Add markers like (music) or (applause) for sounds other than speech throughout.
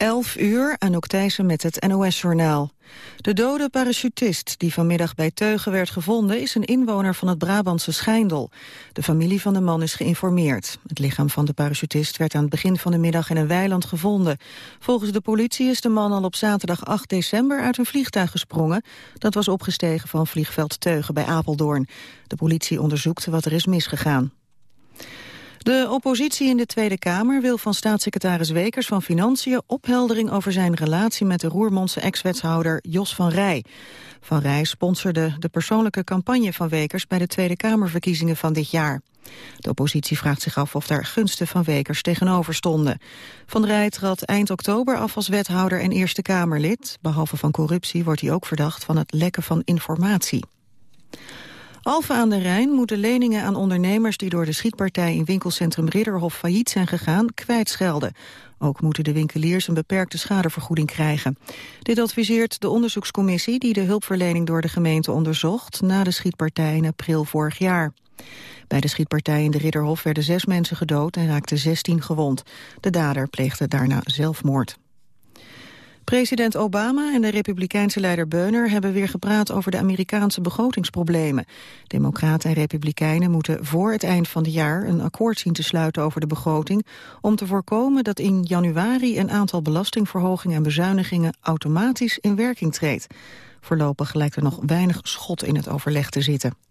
11 uur, Anouk Thijssen met het NOS-journaal. De dode parachutist die vanmiddag bij Teugen werd gevonden... is een inwoner van het Brabantse Schijndel. De familie van de man is geïnformeerd. Het lichaam van de parachutist werd aan het begin van de middag in een weiland gevonden. Volgens de politie is de man al op zaterdag 8 december uit een vliegtuig gesprongen. Dat was opgestegen van vliegveld Teugen bij Apeldoorn. De politie onderzoekt wat er is misgegaan. De oppositie in de Tweede Kamer wil van staatssecretaris Wekers van Financiën opheldering over zijn relatie met de Roermondse ex-wethouder Jos van Rij. Van Rij sponsorde de persoonlijke campagne van Wekers bij de Tweede Kamerverkiezingen van dit jaar. De oppositie vraagt zich af of daar gunsten van Wekers tegenover stonden. Van Rij trad eind oktober af als wethouder en Eerste Kamerlid. Behalve van corruptie wordt hij ook verdacht van het lekken van informatie. Alphen aan de Rijn moeten leningen aan ondernemers die door de schietpartij in winkelcentrum Ridderhof failliet zijn gegaan kwijtschelden. Ook moeten de winkeliers een beperkte schadevergoeding krijgen. Dit adviseert de onderzoekscommissie die de hulpverlening door de gemeente onderzocht na de schietpartij in april vorig jaar. Bij de schietpartij in de Ridderhof werden zes mensen gedood en raakten 16 gewond. De dader pleegde daarna zelfmoord. President Obama en de republikeinse leider Beuner hebben weer gepraat over de Amerikaanse begrotingsproblemen. Democraten en republikeinen moeten voor het eind van het jaar een akkoord zien te sluiten over de begroting, om te voorkomen dat in januari een aantal belastingverhogingen en bezuinigingen automatisch in werking treedt. Voorlopig lijkt er nog weinig schot in het overleg te zitten.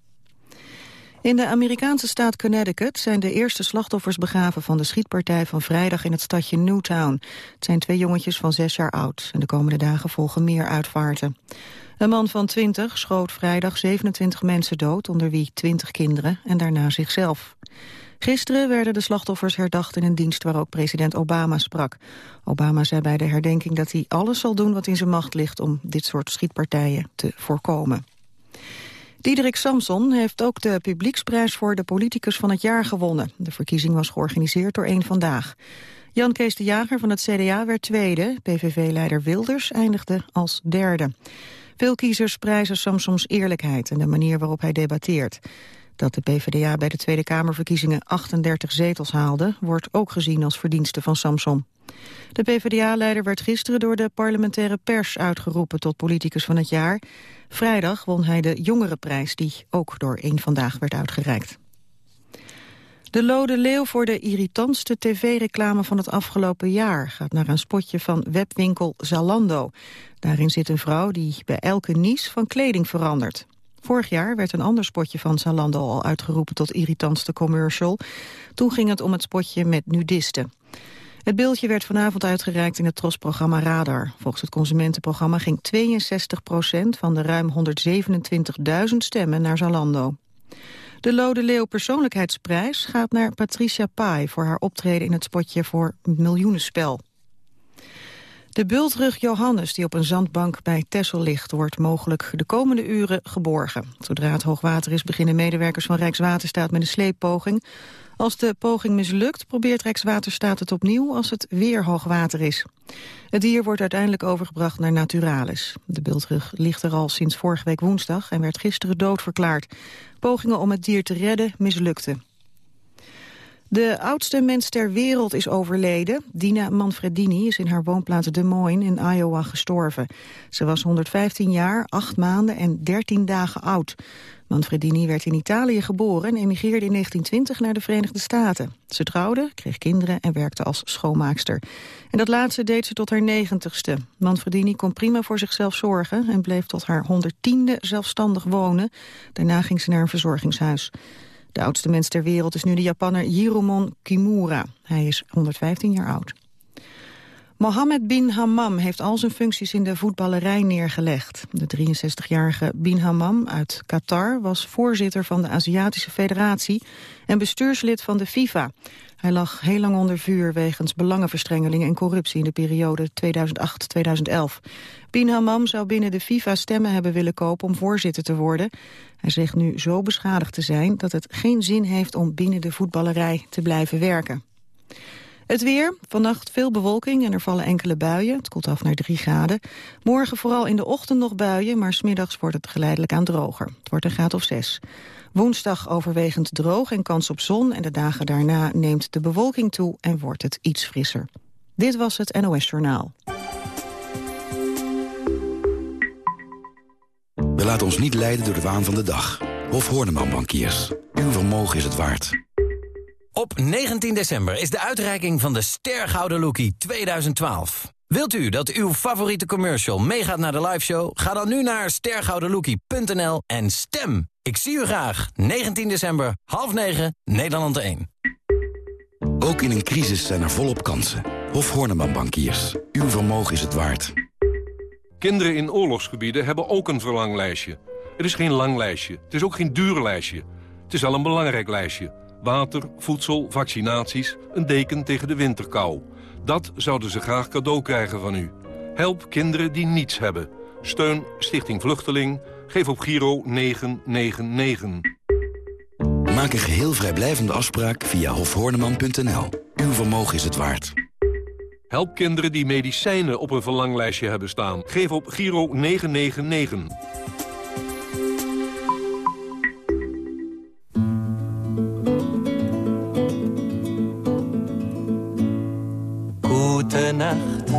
In de Amerikaanse staat Connecticut zijn de eerste slachtoffers begraven van de schietpartij van vrijdag in het stadje Newtown. Het zijn twee jongetjes van zes jaar oud en de komende dagen volgen meer uitvaarten. Een man van 20 schoot vrijdag 27 mensen dood, onder wie 20 kinderen en daarna zichzelf. Gisteren werden de slachtoffers herdacht in een dienst waar ook president Obama sprak. Obama zei bij de herdenking dat hij alles zal doen wat in zijn macht ligt om dit soort schietpartijen te voorkomen. Diederik Samson heeft ook de publieksprijs voor de politicus van het jaar gewonnen. De verkiezing was georganiseerd door één Vandaag. Jan Kees de Jager van het CDA werd tweede. PVV-leider Wilders eindigde als derde. Veel kiezers prijzen Samsons eerlijkheid en de manier waarop hij debatteert. Dat de PvdA bij de Tweede Kamerverkiezingen 38 zetels haalde... wordt ook gezien als verdienste van Samson. De PvdA-leider werd gisteren door de parlementaire pers uitgeroepen tot politicus van het jaar. Vrijdag won hij de jongerenprijs die ook door één Vandaag werd uitgereikt. De Lode Leeuw voor de irritantste tv-reclame van het afgelopen jaar... gaat naar een spotje van webwinkel Zalando. Daarin zit een vrouw die bij elke nies van kleding verandert. Vorig jaar werd een ander spotje van Zalando al uitgeroepen tot irritantste commercial. Toen ging het om het spotje met nudisten. Het beeldje werd vanavond uitgereikt in het TROS-programma Radar. Volgens het consumentenprogramma ging 62% van de ruim 127.000 stemmen naar Zalando. De Lode Leeuw Persoonlijkheidsprijs gaat naar Patricia Pai... voor haar optreden in het spotje voor Miljoenenspel. De bultrug Johannes, die op een zandbank bij Tessel ligt... wordt mogelijk de komende uren geborgen. Zodra het hoogwater is, beginnen medewerkers van Rijkswaterstaat... met een sleeppoging als de poging mislukt, probeert Rijkswaterstaat het opnieuw als het weer hoogwater is. Het dier wordt uiteindelijk overgebracht naar Naturalis. De bultrug ligt er al sinds vorige week woensdag en werd gisteren doodverklaard. Pogingen om het dier te redden mislukten. De oudste mens ter wereld is overleden. Dina Manfredini is in haar woonplaats Des Moines in Iowa gestorven. Ze was 115 jaar, 8 maanden en 13 dagen oud. Manfredini werd in Italië geboren en emigreerde in 1920 naar de Verenigde Staten. Ze trouwde, kreeg kinderen en werkte als schoonmaakster. En dat laatste deed ze tot haar negentigste. Manfredini kon prima voor zichzelf zorgen en bleef tot haar honderdtiende zelfstandig wonen. Daarna ging ze naar een verzorgingshuis. De oudste mens ter wereld is nu de Japanner Jiromon Kimura. Hij is 115 jaar oud. Mohammed bin Hammam heeft al zijn functies in de voetballerij neergelegd. De 63-jarige bin Hammam uit Qatar was voorzitter van de Aziatische Federatie en bestuurslid van de FIFA. Hij lag heel lang onder vuur wegens belangenverstrengeling en corruptie in de periode 2008-2011. Bin Hammam zou binnen de FIFA stemmen hebben willen kopen om voorzitter te worden. Hij zegt nu zo beschadigd te zijn dat het geen zin heeft om binnen de voetballerij te blijven werken. Het weer, vannacht veel bewolking en er vallen enkele buien. Het koelt af naar 3 graden. Morgen vooral in de ochtend nog buien, maar smiddags wordt het geleidelijk aan droger. Het wordt een graad of 6. Woensdag overwegend droog en kans op zon... en de dagen daarna neemt de bewolking toe en wordt het iets frisser. Dit was het NOS Journaal. We laten ons niet leiden door de waan van de dag. Hof Horneman Bankiers. Uw vermogen is het waard. Op 19 december is de uitreiking van de Stergouden Lookie 2012. Wilt u dat uw favoriete commercial meegaat naar de liveshow? Ga dan nu naar stergoudenlookie.nl en stem! Ik zie u graag. 19 december, half 9, Nederland 1. Ook in een crisis zijn er volop kansen. Hof Horneman Bankiers. Uw vermogen is het waard. Kinderen in oorlogsgebieden hebben ook een verlanglijstje. Het is geen lang lijstje. Het is ook geen duur lijstje. Het is wel een belangrijk lijstje. Water, voedsel, vaccinaties, een deken tegen de winterkou. Dat zouden ze graag cadeau krijgen van u. Help kinderen die niets hebben. Steun Stichting Vluchteling. Geef op Giro 999. Maak een geheel vrijblijvende afspraak via hofhoorneman.nl. Uw vermogen is het waard. Help kinderen die medicijnen op een verlanglijstje hebben staan. Geef op Giro 999. Gute Nacht,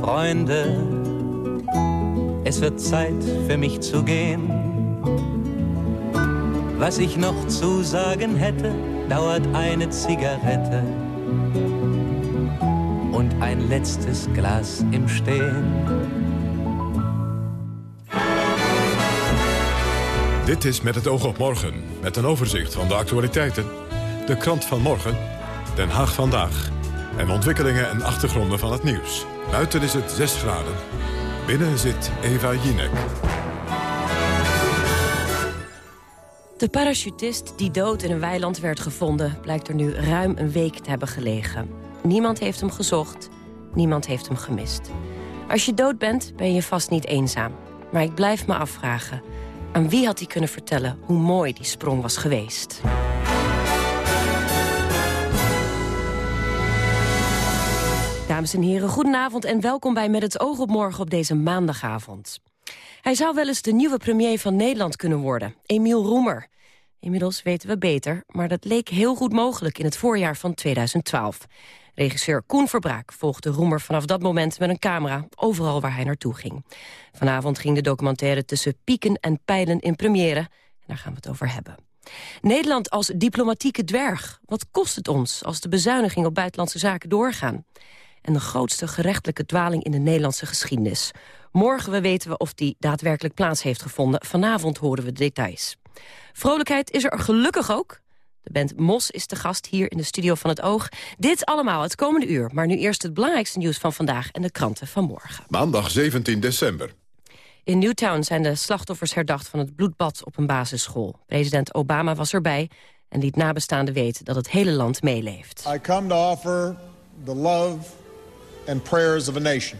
Freunde. Es wird Zeit für mich zu gehen. Was ich noch zu sagen hätte, dauert eine Zigarette und ein letztes Glas im Stehen. Dit is Met het oog op morgen, met een overzicht van de actualiteiten. De krant van morgen, Den Haag vandaag. En ontwikkelingen en achtergronden van het nieuws. Buiten is het 6 graden. Binnen zit Eva Jinek. De parachutist die dood in een weiland werd gevonden... blijkt er nu ruim een week te hebben gelegen. Niemand heeft hem gezocht, niemand heeft hem gemist. Als je dood bent, ben je vast niet eenzaam. Maar ik blijf me afvragen... aan wie had hij kunnen vertellen hoe mooi die sprong was geweest? Dames en heren, goedenavond en welkom bij Met het oog op morgen op deze maandagavond. Hij zou wel eens de nieuwe premier van Nederland kunnen worden, Emiel Roemer. Inmiddels weten we beter, maar dat leek heel goed mogelijk in het voorjaar van 2012. Regisseur Koen Verbraak volgde Roemer vanaf dat moment met een camera... overal waar hij naartoe ging. Vanavond ging de documentaire tussen pieken en pijlen in première. En daar gaan we het over hebben. Nederland als diplomatieke dwerg. Wat kost het ons als de bezuinigingen op buitenlandse zaken doorgaan? En de grootste gerechtelijke dwaling in de Nederlandse geschiedenis. Morgen weten we of die daadwerkelijk plaats heeft gevonden. Vanavond horen we de details. Vrolijkheid is er gelukkig ook. De band Mos is de gast hier in de studio van het Oog. Dit allemaal het komende uur. Maar nu eerst het belangrijkste nieuws van vandaag en de kranten van morgen. Maandag 17 december. In Newtown zijn de slachtoffers herdacht van het bloedbad op een basisschool. President Obama was erbij en liet nabestaanden weten dat het hele land meeleeft. I come to offer the love and prayers of a nation.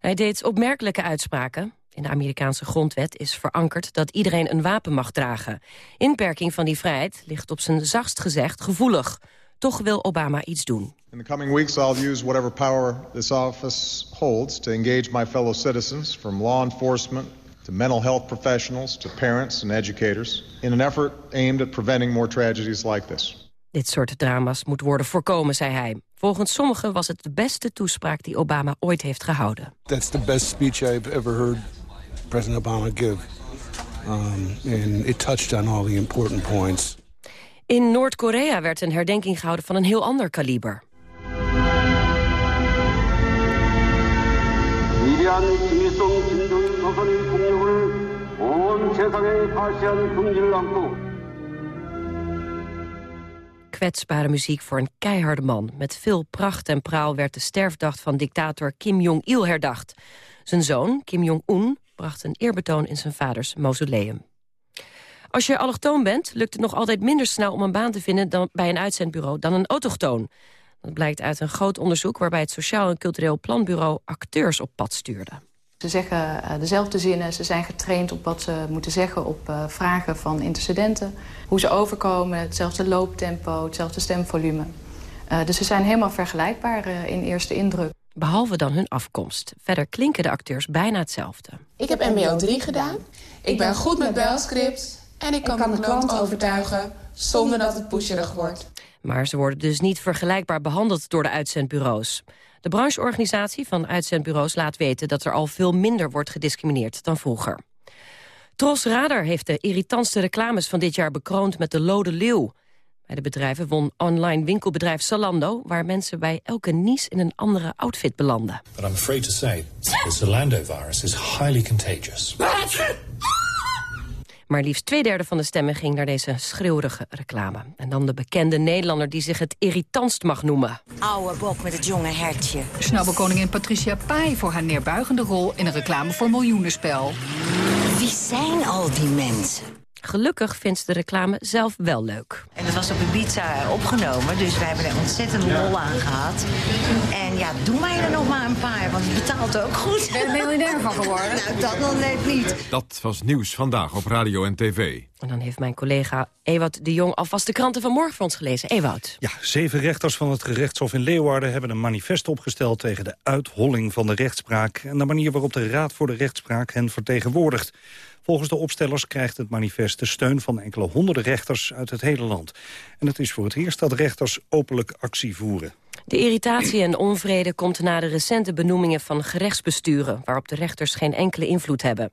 Hij deed opmerkelijke uitspraken. In de Amerikaanse grondwet is verankerd dat iedereen een wapen mag dragen. Inperking van die vrijheid ligt op zijn zachtst gezegd gevoelig. Toch wil Obama iets doen. In the coming weeks I'll use whatever power this office holds to engage my fellow citizens from law enforcement to mental health professionals to parents and educators in an effort aimed at preventing more tragedies like this. Dit soort drama's moet worden voorkomen, zei hij. Volgens sommigen was het de beste toespraak die Obama ooit heeft gehouden. That's the best speech I've ever heard President Obama give. Um, and it touched on all the important points. In Noord-Korea werd een herdenking gehouden van een heel ander kaliber. Kwetsbare muziek voor een keiharde man. Met veel pracht en praal werd de sterfdag van dictator Kim Jong-il herdacht. Zijn zoon, Kim Jong-un, bracht een eerbetoon in zijn vaders mausoleum. Als je allochtoon bent, lukt het nog altijd minder snel om een baan te vinden dan bij een uitzendbureau dan een autochtoon. Dat blijkt uit een groot onderzoek waarbij het Sociaal en Cultureel Planbureau acteurs op pad stuurde. Ze zeggen uh, dezelfde zinnen, ze zijn getraind op wat ze moeten zeggen op uh, vragen van intercedenten. Hoe ze overkomen, hetzelfde looptempo, hetzelfde stemvolume. Uh, dus ze zijn helemaal vergelijkbaar in eerste indruk. Behalve dan hun afkomst. Verder klinken de acteurs bijna hetzelfde. Ik heb MBO 3 gedaan, ik ben goed met belscript... en ik kan, ik kan de klant overtuigen zonder dat het pusherig wordt. Maar ze worden dus niet vergelijkbaar behandeld door de uitzendbureaus. De brancheorganisatie van uitzendbureaus laat weten dat er al veel minder wordt gediscrimineerd dan vroeger. Tros Radar heeft de irritantste reclames van dit jaar bekroond met de Lode Leeuw. Bij de bedrijven won online winkelbedrijf Zalando... waar mensen bij elke nies in een andere outfit belanden. But I'm afraid to say, the Zalando virus is highly contagious. Maar liefst twee derde van de stemmen ging naar deze schreeuwige reclame. En dan de bekende Nederlander die zich het irritantst mag noemen. Oude bok met het jonge hertje. Snabbelkoningin Patricia Pai voor haar neerbuigende rol... in een reclame voor miljoenenspel. Wie zijn al die mensen? Gelukkig vindt de reclame zelf wel leuk. En dat was op Ibiza opgenomen, dus wij hebben er ontzettend lol aan gehad. En ja, doe mij er nog maar een paar, want het betaalt ook goed. Ben je miljonair van geworden? (laughs) nou, dat nog net niet. Dat was nieuws vandaag op radio en tv. En dan heeft mijn collega Ewout de Jong alvast de kranten van morgen voor ons gelezen. Ewout. Ja, zeven rechters van het gerechtshof in Leeuwarden hebben een manifest opgesteld tegen de uitholling van de rechtspraak en de manier waarop de Raad voor de Rechtspraak hen vertegenwoordigt. Volgens de opstellers krijgt het manifest de steun van enkele honderden rechters uit het hele land. En het is voor het eerst dat rechters openlijk actie voeren. De irritatie en onvrede komt na de recente benoemingen van gerechtsbesturen... waarop de rechters geen enkele invloed hebben.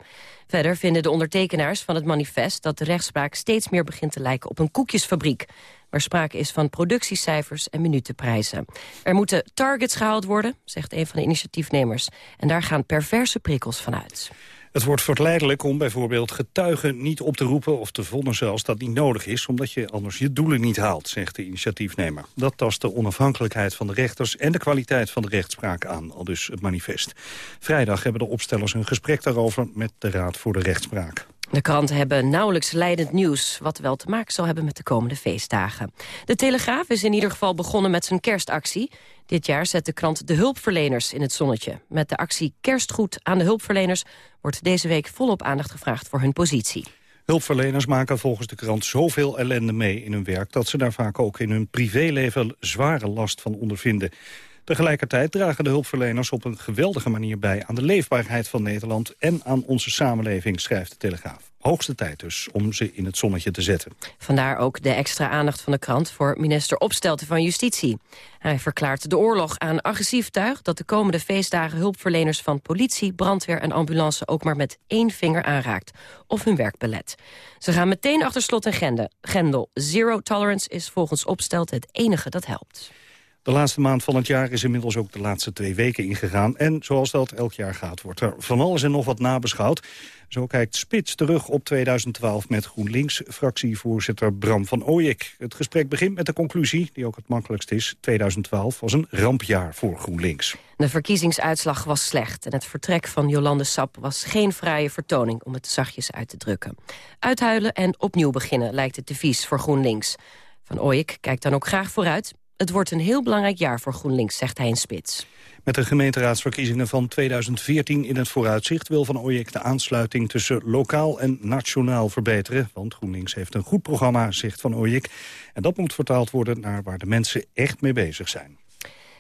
Verder vinden de ondertekenaars van het manifest... dat de rechtspraak steeds meer begint te lijken op een koekjesfabriek... waar sprake is van productiecijfers en minutenprijzen. Er moeten targets gehaald worden, zegt een van de initiatiefnemers. En daar gaan perverse prikkels van uit. Het wordt verleidelijk om bijvoorbeeld getuigen niet op te roepen... of te vonnissen als dat niet nodig is... omdat je anders je doelen niet haalt, zegt de initiatiefnemer. Dat tast de onafhankelijkheid van de rechters... en de kwaliteit van de rechtspraak aan, al dus het manifest. Vrijdag hebben de opstellers een gesprek daarover... met de Raad voor de Rechtspraak. De kranten hebben nauwelijks leidend nieuws... wat wel te maken zal hebben met de komende feestdagen. De Telegraaf is in ieder geval begonnen met zijn kerstactie. Dit jaar zet de krant de hulpverleners in het zonnetje. Met de actie Kerstgoed aan de hulpverleners... wordt deze week volop aandacht gevraagd voor hun positie. Hulpverleners maken volgens de krant zoveel ellende mee in hun werk... dat ze daar vaak ook in hun privéleven zware last van ondervinden. Tegelijkertijd dragen de hulpverleners op een geweldige manier bij... aan de leefbaarheid van Nederland en aan onze samenleving, schrijft de Telegraaf. Hoogste tijd dus om ze in het zonnetje te zetten. Vandaar ook de extra aandacht van de krant voor minister Opstelten van Justitie. Hij verklaart de oorlog aan agressief tuig... dat de komende feestdagen hulpverleners van politie, brandweer en ambulance... ook maar met één vinger aanraakt of hun werk belet. Ze gaan meteen achter slot en grendel. Zero tolerance is volgens Opstelten het enige dat helpt. De laatste maand van het jaar is inmiddels ook de laatste twee weken ingegaan. En zoals dat elk jaar gaat, wordt er van alles en nog wat nabeschouwd. Zo kijkt Spits terug op 2012 met GroenLinks-fractievoorzitter Bram van Ooyek. Het gesprek begint met de conclusie, die ook het makkelijkst is. 2012 was een rampjaar voor GroenLinks. De verkiezingsuitslag was slecht en het vertrek van Jolande Sap was geen vrije vertoning, om het zachtjes uit te drukken. Uithuilen en opnieuw beginnen lijkt het devies voor GroenLinks. Van Ooyek kijkt dan ook graag vooruit. Het wordt een heel belangrijk jaar voor GroenLinks, zegt hij in Spits. Met de gemeenteraadsverkiezingen van 2014 in het vooruitzicht... wil Van Ooyek de aansluiting tussen lokaal en nationaal verbeteren. Want GroenLinks heeft een goed programma, zegt Van Ooyek. En dat moet vertaald worden naar waar de mensen echt mee bezig zijn.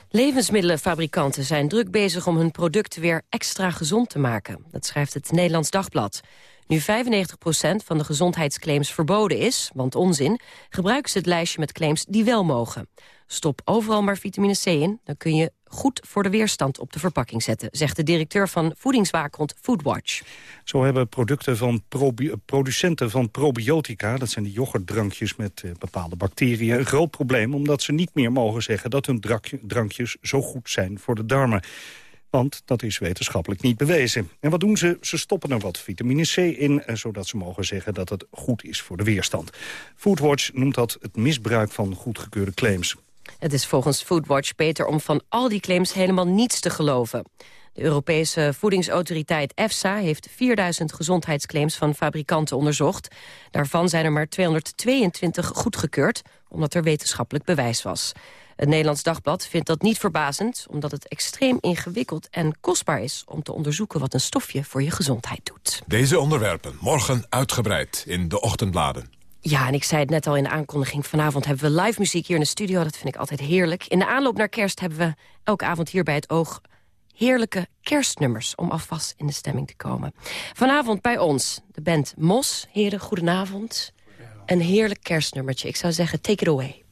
Levensmiddelenfabrikanten zijn druk bezig om hun producten weer extra gezond te maken. Dat schrijft het Nederlands Dagblad. Nu 95% van de gezondheidsclaims verboden is, want onzin... gebruiken ze het lijstje met claims die wel mogen. Stop overal maar vitamine C in, dan kun je goed voor de weerstand op de verpakking zetten... zegt de directeur van voedingswaakhond Foodwatch. Zo hebben producten van producenten van probiotica... dat zijn die yoghurtdrankjes met eh, bepaalde bacteriën... een groot probleem omdat ze niet meer mogen zeggen... dat hun drankjes zo goed zijn voor de darmen. Want dat is wetenschappelijk niet bewezen. En wat doen ze? Ze stoppen er wat vitamine C in... Eh, zodat ze mogen zeggen dat het goed is voor de weerstand. Foodwatch noemt dat het misbruik van goedgekeurde claims. Het is volgens Foodwatch beter om van al die claims helemaal niets te geloven. De Europese voedingsautoriteit EFSA heeft 4000 gezondheidsclaims van fabrikanten onderzocht. Daarvan zijn er maar 222 goedgekeurd, omdat er wetenschappelijk bewijs was. Het Nederlands Dagblad vindt dat niet verbazend... omdat het extreem ingewikkeld en kostbaar is... om te onderzoeken wat een stofje voor je gezondheid doet. Deze onderwerpen morgen uitgebreid in de ochtendbladen. Ja, en ik zei het net al in de aankondiging. Vanavond hebben we live muziek hier in de studio. Dat vind ik altijd heerlijk. In de aanloop naar kerst hebben we elke avond hier bij het Oog... heerlijke kerstnummers om alvast in de stemming te komen. Vanavond bij ons de band Mos. Heren, goedenavond. Een heerlijk kerstnummertje. Ik zou zeggen, take it away.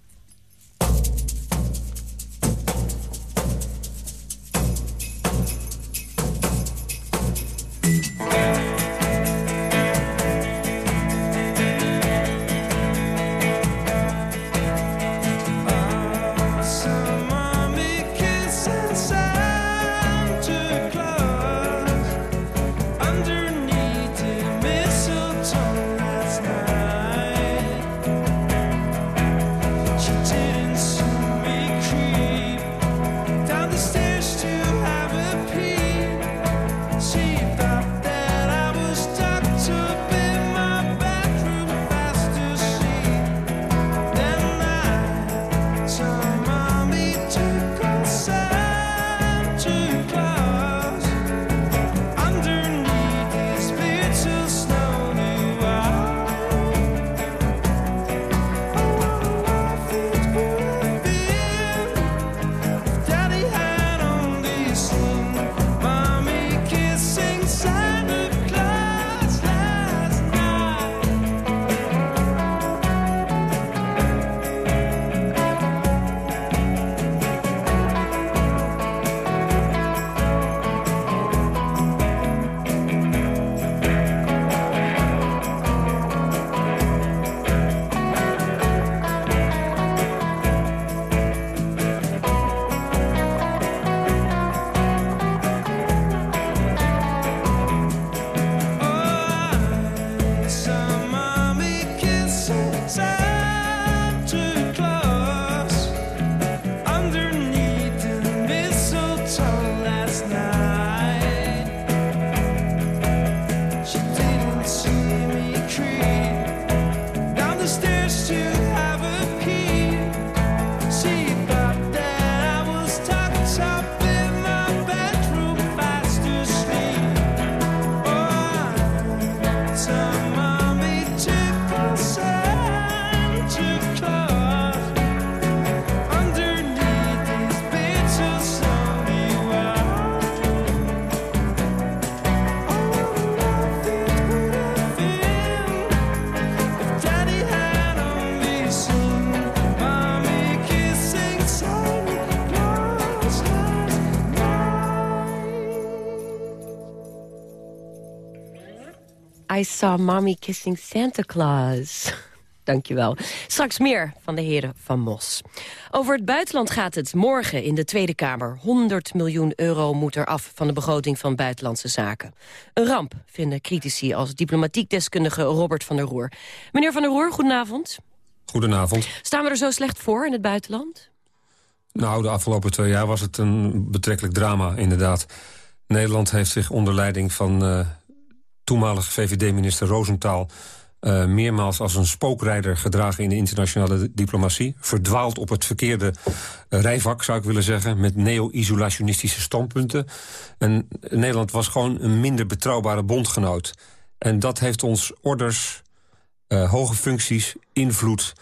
sisters to. Saw mommy kissing Santa Claus. (laughs) Dankjewel. Straks meer van de heren van Mos. Over het buitenland gaat het morgen in de Tweede Kamer. 100 miljoen euro moet er af van de begroting van Buitenlandse Zaken. Een ramp, vinden critici als diplomatiek deskundige Robert van der Roer. Meneer van der Roer, goedenavond. Goedenavond. Staan we er zo slecht voor in het buitenland? Nou, de afgelopen twee jaar was het een betrekkelijk drama, inderdaad. Nederland heeft zich onder leiding van uh, toenmalig VVD-minister Roosentaal... Uh, meermaals als een spookrijder gedragen in de internationale diplomatie. Verdwaald op het verkeerde uh, rijvak, zou ik willen zeggen... met neo-isolationistische standpunten. En Nederland was gewoon een minder betrouwbare bondgenoot. En dat heeft ons orders, uh, hoge functies, invloed...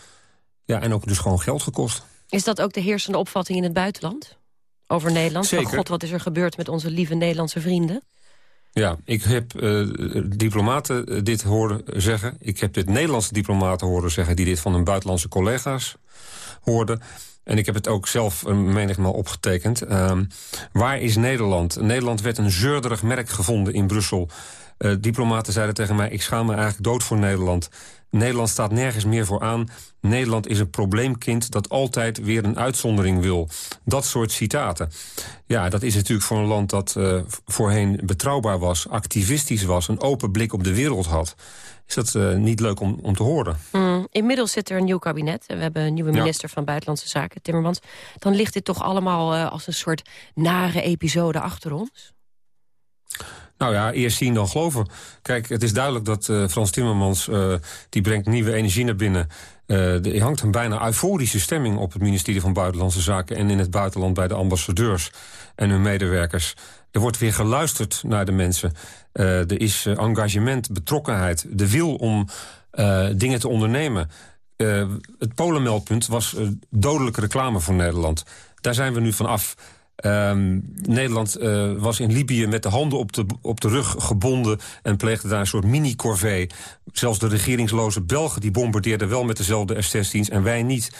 Ja, en ook dus gewoon geld gekost. Is dat ook de heersende opvatting in het buitenland? Over Nederland? Zeker. Van God, wat is er gebeurd met onze lieve Nederlandse vrienden? Ja, ik heb uh, diplomaten dit horen zeggen. Ik heb dit Nederlandse diplomaten horen zeggen... die dit van hun buitenlandse collega's hoorden. En ik heb het ook zelf menigmaal opgetekend. Uh, waar is Nederland? Nederland werd een zeurderig merk gevonden in Brussel. Uh, diplomaten zeiden tegen mij... ik schaam me eigenlijk dood voor Nederland. Nederland staat nergens meer voor aan. Nederland is een probleemkind dat altijd weer een uitzondering wil. Dat soort citaten. Ja, dat is natuurlijk voor een land dat uh, voorheen betrouwbaar was... activistisch was, een open blik op de wereld had is dat uh, niet leuk om, om te horen. Mm, inmiddels zit er een nieuw kabinet. En we hebben een nieuwe minister ja. van Buitenlandse Zaken, Timmermans. Dan ligt dit toch allemaal uh, als een soort nare episode achter ons? Nou ja, eerst zien dan geloven. Kijk, het is duidelijk dat uh, Frans Timmermans... Uh, die brengt nieuwe energie naar binnen. Uh, er hangt een bijna euforische stemming op het ministerie van Buitenlandse Zaken... en in het buitenland bij de ambassadeurs en hun medewerkers. Er wordt weer geluisterd naar de mensen. er is engagement, betrokkenheid, de wil om dingen te ondernemen. het Polenmeldpunt was dodelijke reclame voor Nederland. Daar zijn we nu van af... Um, Nederland uh, was in Libië met de handen op de, op de rug gebonden... en pleegde daar een soort mini-corvée. Zelfs de regeringsloze Belgen die bombardeerden wel met dezelfde F-16's... en wij niet.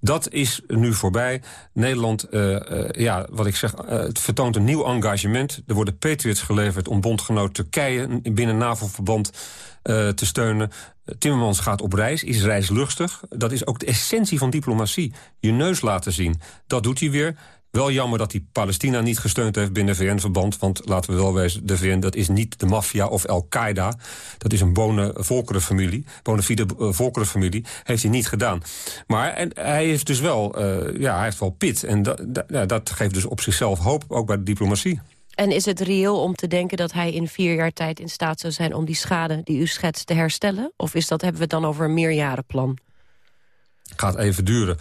Dat is nu voorbij. Nederland, uh, uh, ja, wat ik zeg, het vertoont een nieuw engagement. Er worden Patriots geleverd om bondgenoot Turkije... binnen NAVO-verband te steunen. Timmermans gaat op reis, is reislustig. Dat is ook de essentie van diplomatie. Je neus laten zien. Dat doet hij weer. Wel jammer dat hij Palestina niet gesteund heeft binnen VN-verband. Want laten we wel wezen, de VN dat is niet de maffia of Al-Qaeda. Dat is een bonen-volkerenfamilie. Bonafide volkerenfamilie. Heeft hij niet gedaan. Maar en, hij heeft dus wel, uh, ja, hij heeft wel pit. En dat geeft dus op zichzelf hoop, ook bij de diplomatie. En is het reëel om te denken dat hij in vier jaar tijd in staat zou zijn... om die schade die u schetst te herstellen? Of is dat, hebben we het dan over een meerjarenplan? Gaat even duren.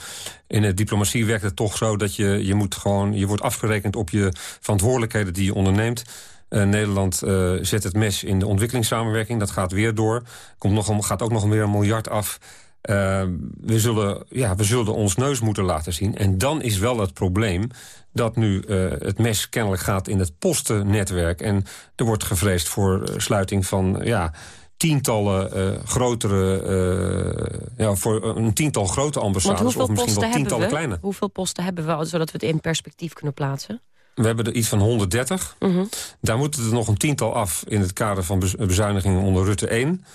In de diplomatie werkt het toch zo dat je, je, moet gewoon, je wordt afgerekend op je verantwoordelijkheden die je onderneemt. Uh, Nederland uh, zet het mes in de ontwikkelingssamenwerking. Dat gaat weer door. Komt nog, gaat ook nog weer een miljard af. Uh, we, zullen, ja, we zullen ons neus moeten laten zien. En dan is wel het probleem dat nu het mes kennelijk gaat in het postennetwerk. En er wordt gevreesd voor sluiting van... Ja, tientallen uh, grotere, uh, ja, voor een tiental grote ambassades of misschien wel tientallen kleine. Hoeveel posten hebben we, zodat we het in perspectief kunnen plaatsen? We hebben er iets van 130. Mm -hmm. Daar moeten er nog een tiental af in het kader van bezuinigingen onder Rutte 1.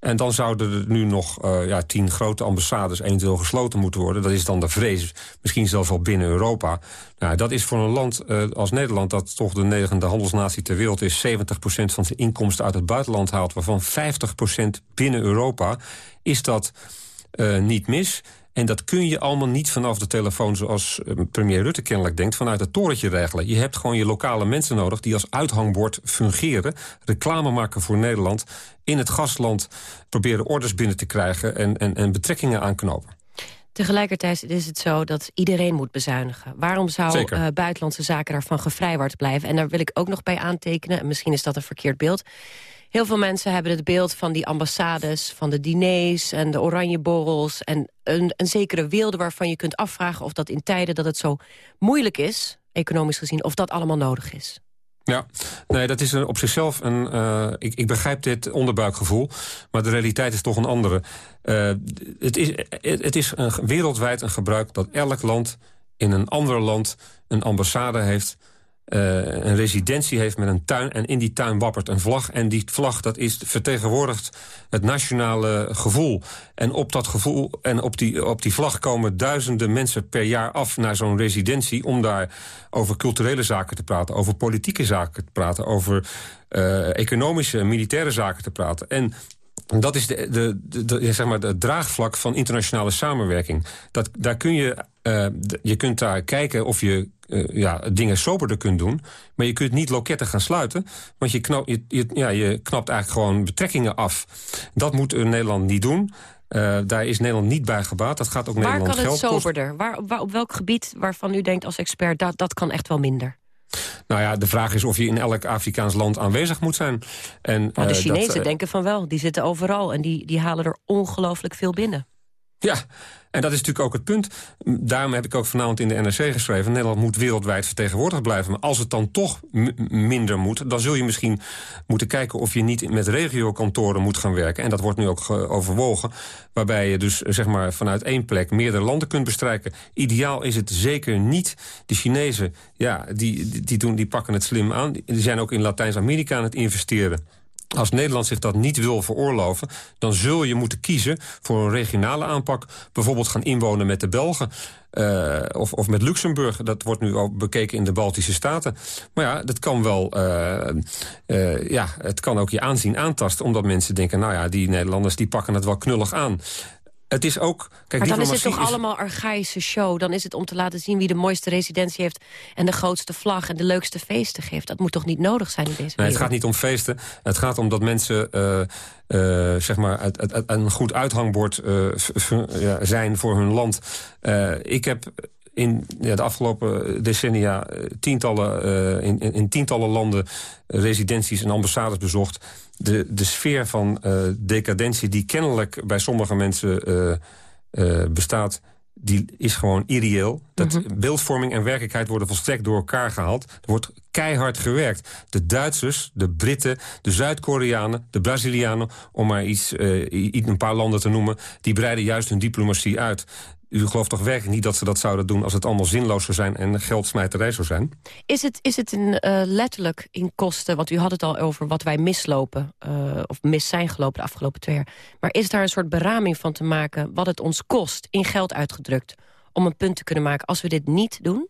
En dan zouden er nu nog uh, ja, tien grote ambassades eventueel gesloten moeten worden. Dat is dan de vrees, misschien zelfs wel binnen Europa. Nou, dat is voor een land uh, als Nederland, dat toch de negende handelsnatie ter wereld is... 70% van zijn inkomsten uit het buitenland haalt, waarvan 50% binnen Europa... is dat uh, niet mis. En dat kun je allemaal niet vanaf de telefoon zoals premier Rutte kennelijk denkt... vanuit het torentje regelen. Je hebt gewoon je lokale mensen nodig die als uithangbord fungeren... reclame maken voor Nederland, in het gastland proberen orders binnen te krijgen... en, en, en betrekkingen aanknopen. Tegelijkertijd is het zo dat iedereen moet bezuinigen. Waarom zou uh, buitenlandse zaken daarvan gevrijwaard blijven? En daar wil ik ook nog bij aantekenen, en misschien is dat een verkeerd beeld... Heel veel mensen hebben het beeld van die ambassades, van de diners en de oranjeborrels... en een, een zekere wilde waarvan je kunt afvragen of dat in tijden dat het zo moeilijk is, economisch gezien, of dat allemaal nodig is. Ja, nee, dat is op zichzelf een... Uh, ik, ik begrijp dit onderbuikgevoel, maar de realiteit is toch een andere. Uh, het, is, het is een, wereldwijd een gebruik dat elk land in een ander land een ambassade heeft een residentie heeft met een tuin... en in die tuin wappert een vlag. En die vlag dat is, vertegenwoordigt het nationale gevoel. En op dat gevoel en op die, op die vlag komen duizenden mensen per jaar af... naar zo'n residentie om daar over culturele zaken te praten... over politieke zaken te praten, over uh, economische en militaire zaken te praten. En dat is de, de, de, zeg maar het draagvlak van internationale samenwerking. Dat, daar kun je, uh, je kunt daar kijken of je uh, ja, dingen soberder kunt doen. Maar je kunt niet loketten gaan sluiten. Want je, knap, je, je, ja, je knapt eigenlijk gewoon betrekkingen af. Dat moet Nederland niet doen. Uh, daar is Nederland niet bij gebaat. Dat gaat ook Waar Nederland kan het geld soberder? Waar, waar, op welk gebied waarvan u denkt als expert... dat, dat kan echt wel minder? Nou ja, de vraag is of je in elk Afrikaans land aanwezig moet zijn. En, nou, de uh, Chinezen dat, uh, denken van wel. Die zitten overal en die, die halen er ongelooflijk veel binnen. Ja, en dat is natuurlijk ook het punt. Daarom heb ik ook vanavond in de NRC geschreven... Nederland moet wereldwijd vertegenwoordigd blijven. Maar als het dan toch minder moet... dan zul je misschien moeten kijken of je niet met regiokantoren moet gaan werken. En dat wordt nu ook overwogen. Waarbij je dus zeg maar, vanuit één plek meerdere landen kunt bestrijken. Ideaal is het zeker niet. De Chinezen, ja, die, die, doen, die pakken het slim aan. Die zijn ook in Latijns-Amerika aan het investeren. Als Nederland zich dat niet wil veroorloven... dan zul je moeten kiezen voor een regionale aanpak. Bijvoorbeeld gaan inwonen met de Belgen. Uh, of, of met Luxemburg. Dat wordt nu ook bekeken in de Baltische Staten. Maar ja, dat kan wel... Uh, uh, ja, het kan ook je aanzien aantasten. Omdat mensen denken, nou ja, die Nederlanders die pakken het wel knullig aan. Het is ook... Kijk, maar dan is het toch is... allemaal archaïsche show? Dan is het om te laten zien wie de mooiste residentie heeft... en de grootste vlag en de leukste feesten geeft. Dat moet toch niet nodig zijn in deze Nee, het gaat niet om feesten. Het gaat om dat mensen... Uh, uh, zeg maar het, het, een goed uithangbord uh, ja, zijn voor hun land. ik heb in ja, de afgelopen decennia tientallen, uh, in, in, tientallen landen residenties en ambassades bezocht. De, de sfeer van uh, decadentie die kennelijk bij sommige mensen uh, bestaat... die is gewoon irreëel. Dat mm -hmm. beeldvorming en werkelijkheid worden volstrekt door elkaar gehaald. Er wordt keihard gewerkt. De Duitsers, de Britten, de Zuid-Koreanen, de Brazilianen... om maar iets, een paar landen te noemen... die breiden juist hun diplomatie uit. U gelooft toch werkelijk niet dat ze dat zouden doen... als het allemaal zinloos zou zijn en geldsmijterij zou zijn? Is het, is het in, uh, letterlijk in kosten... want u had het al over wat wij mislopen... Uh, of mis zijn gelopen de afgelopen twee jaar. Maar is daar een soort beraming van te maken... wat het ons kost, in geld uitgedrukt... om een punt te kunnen maken als we dit niet doen?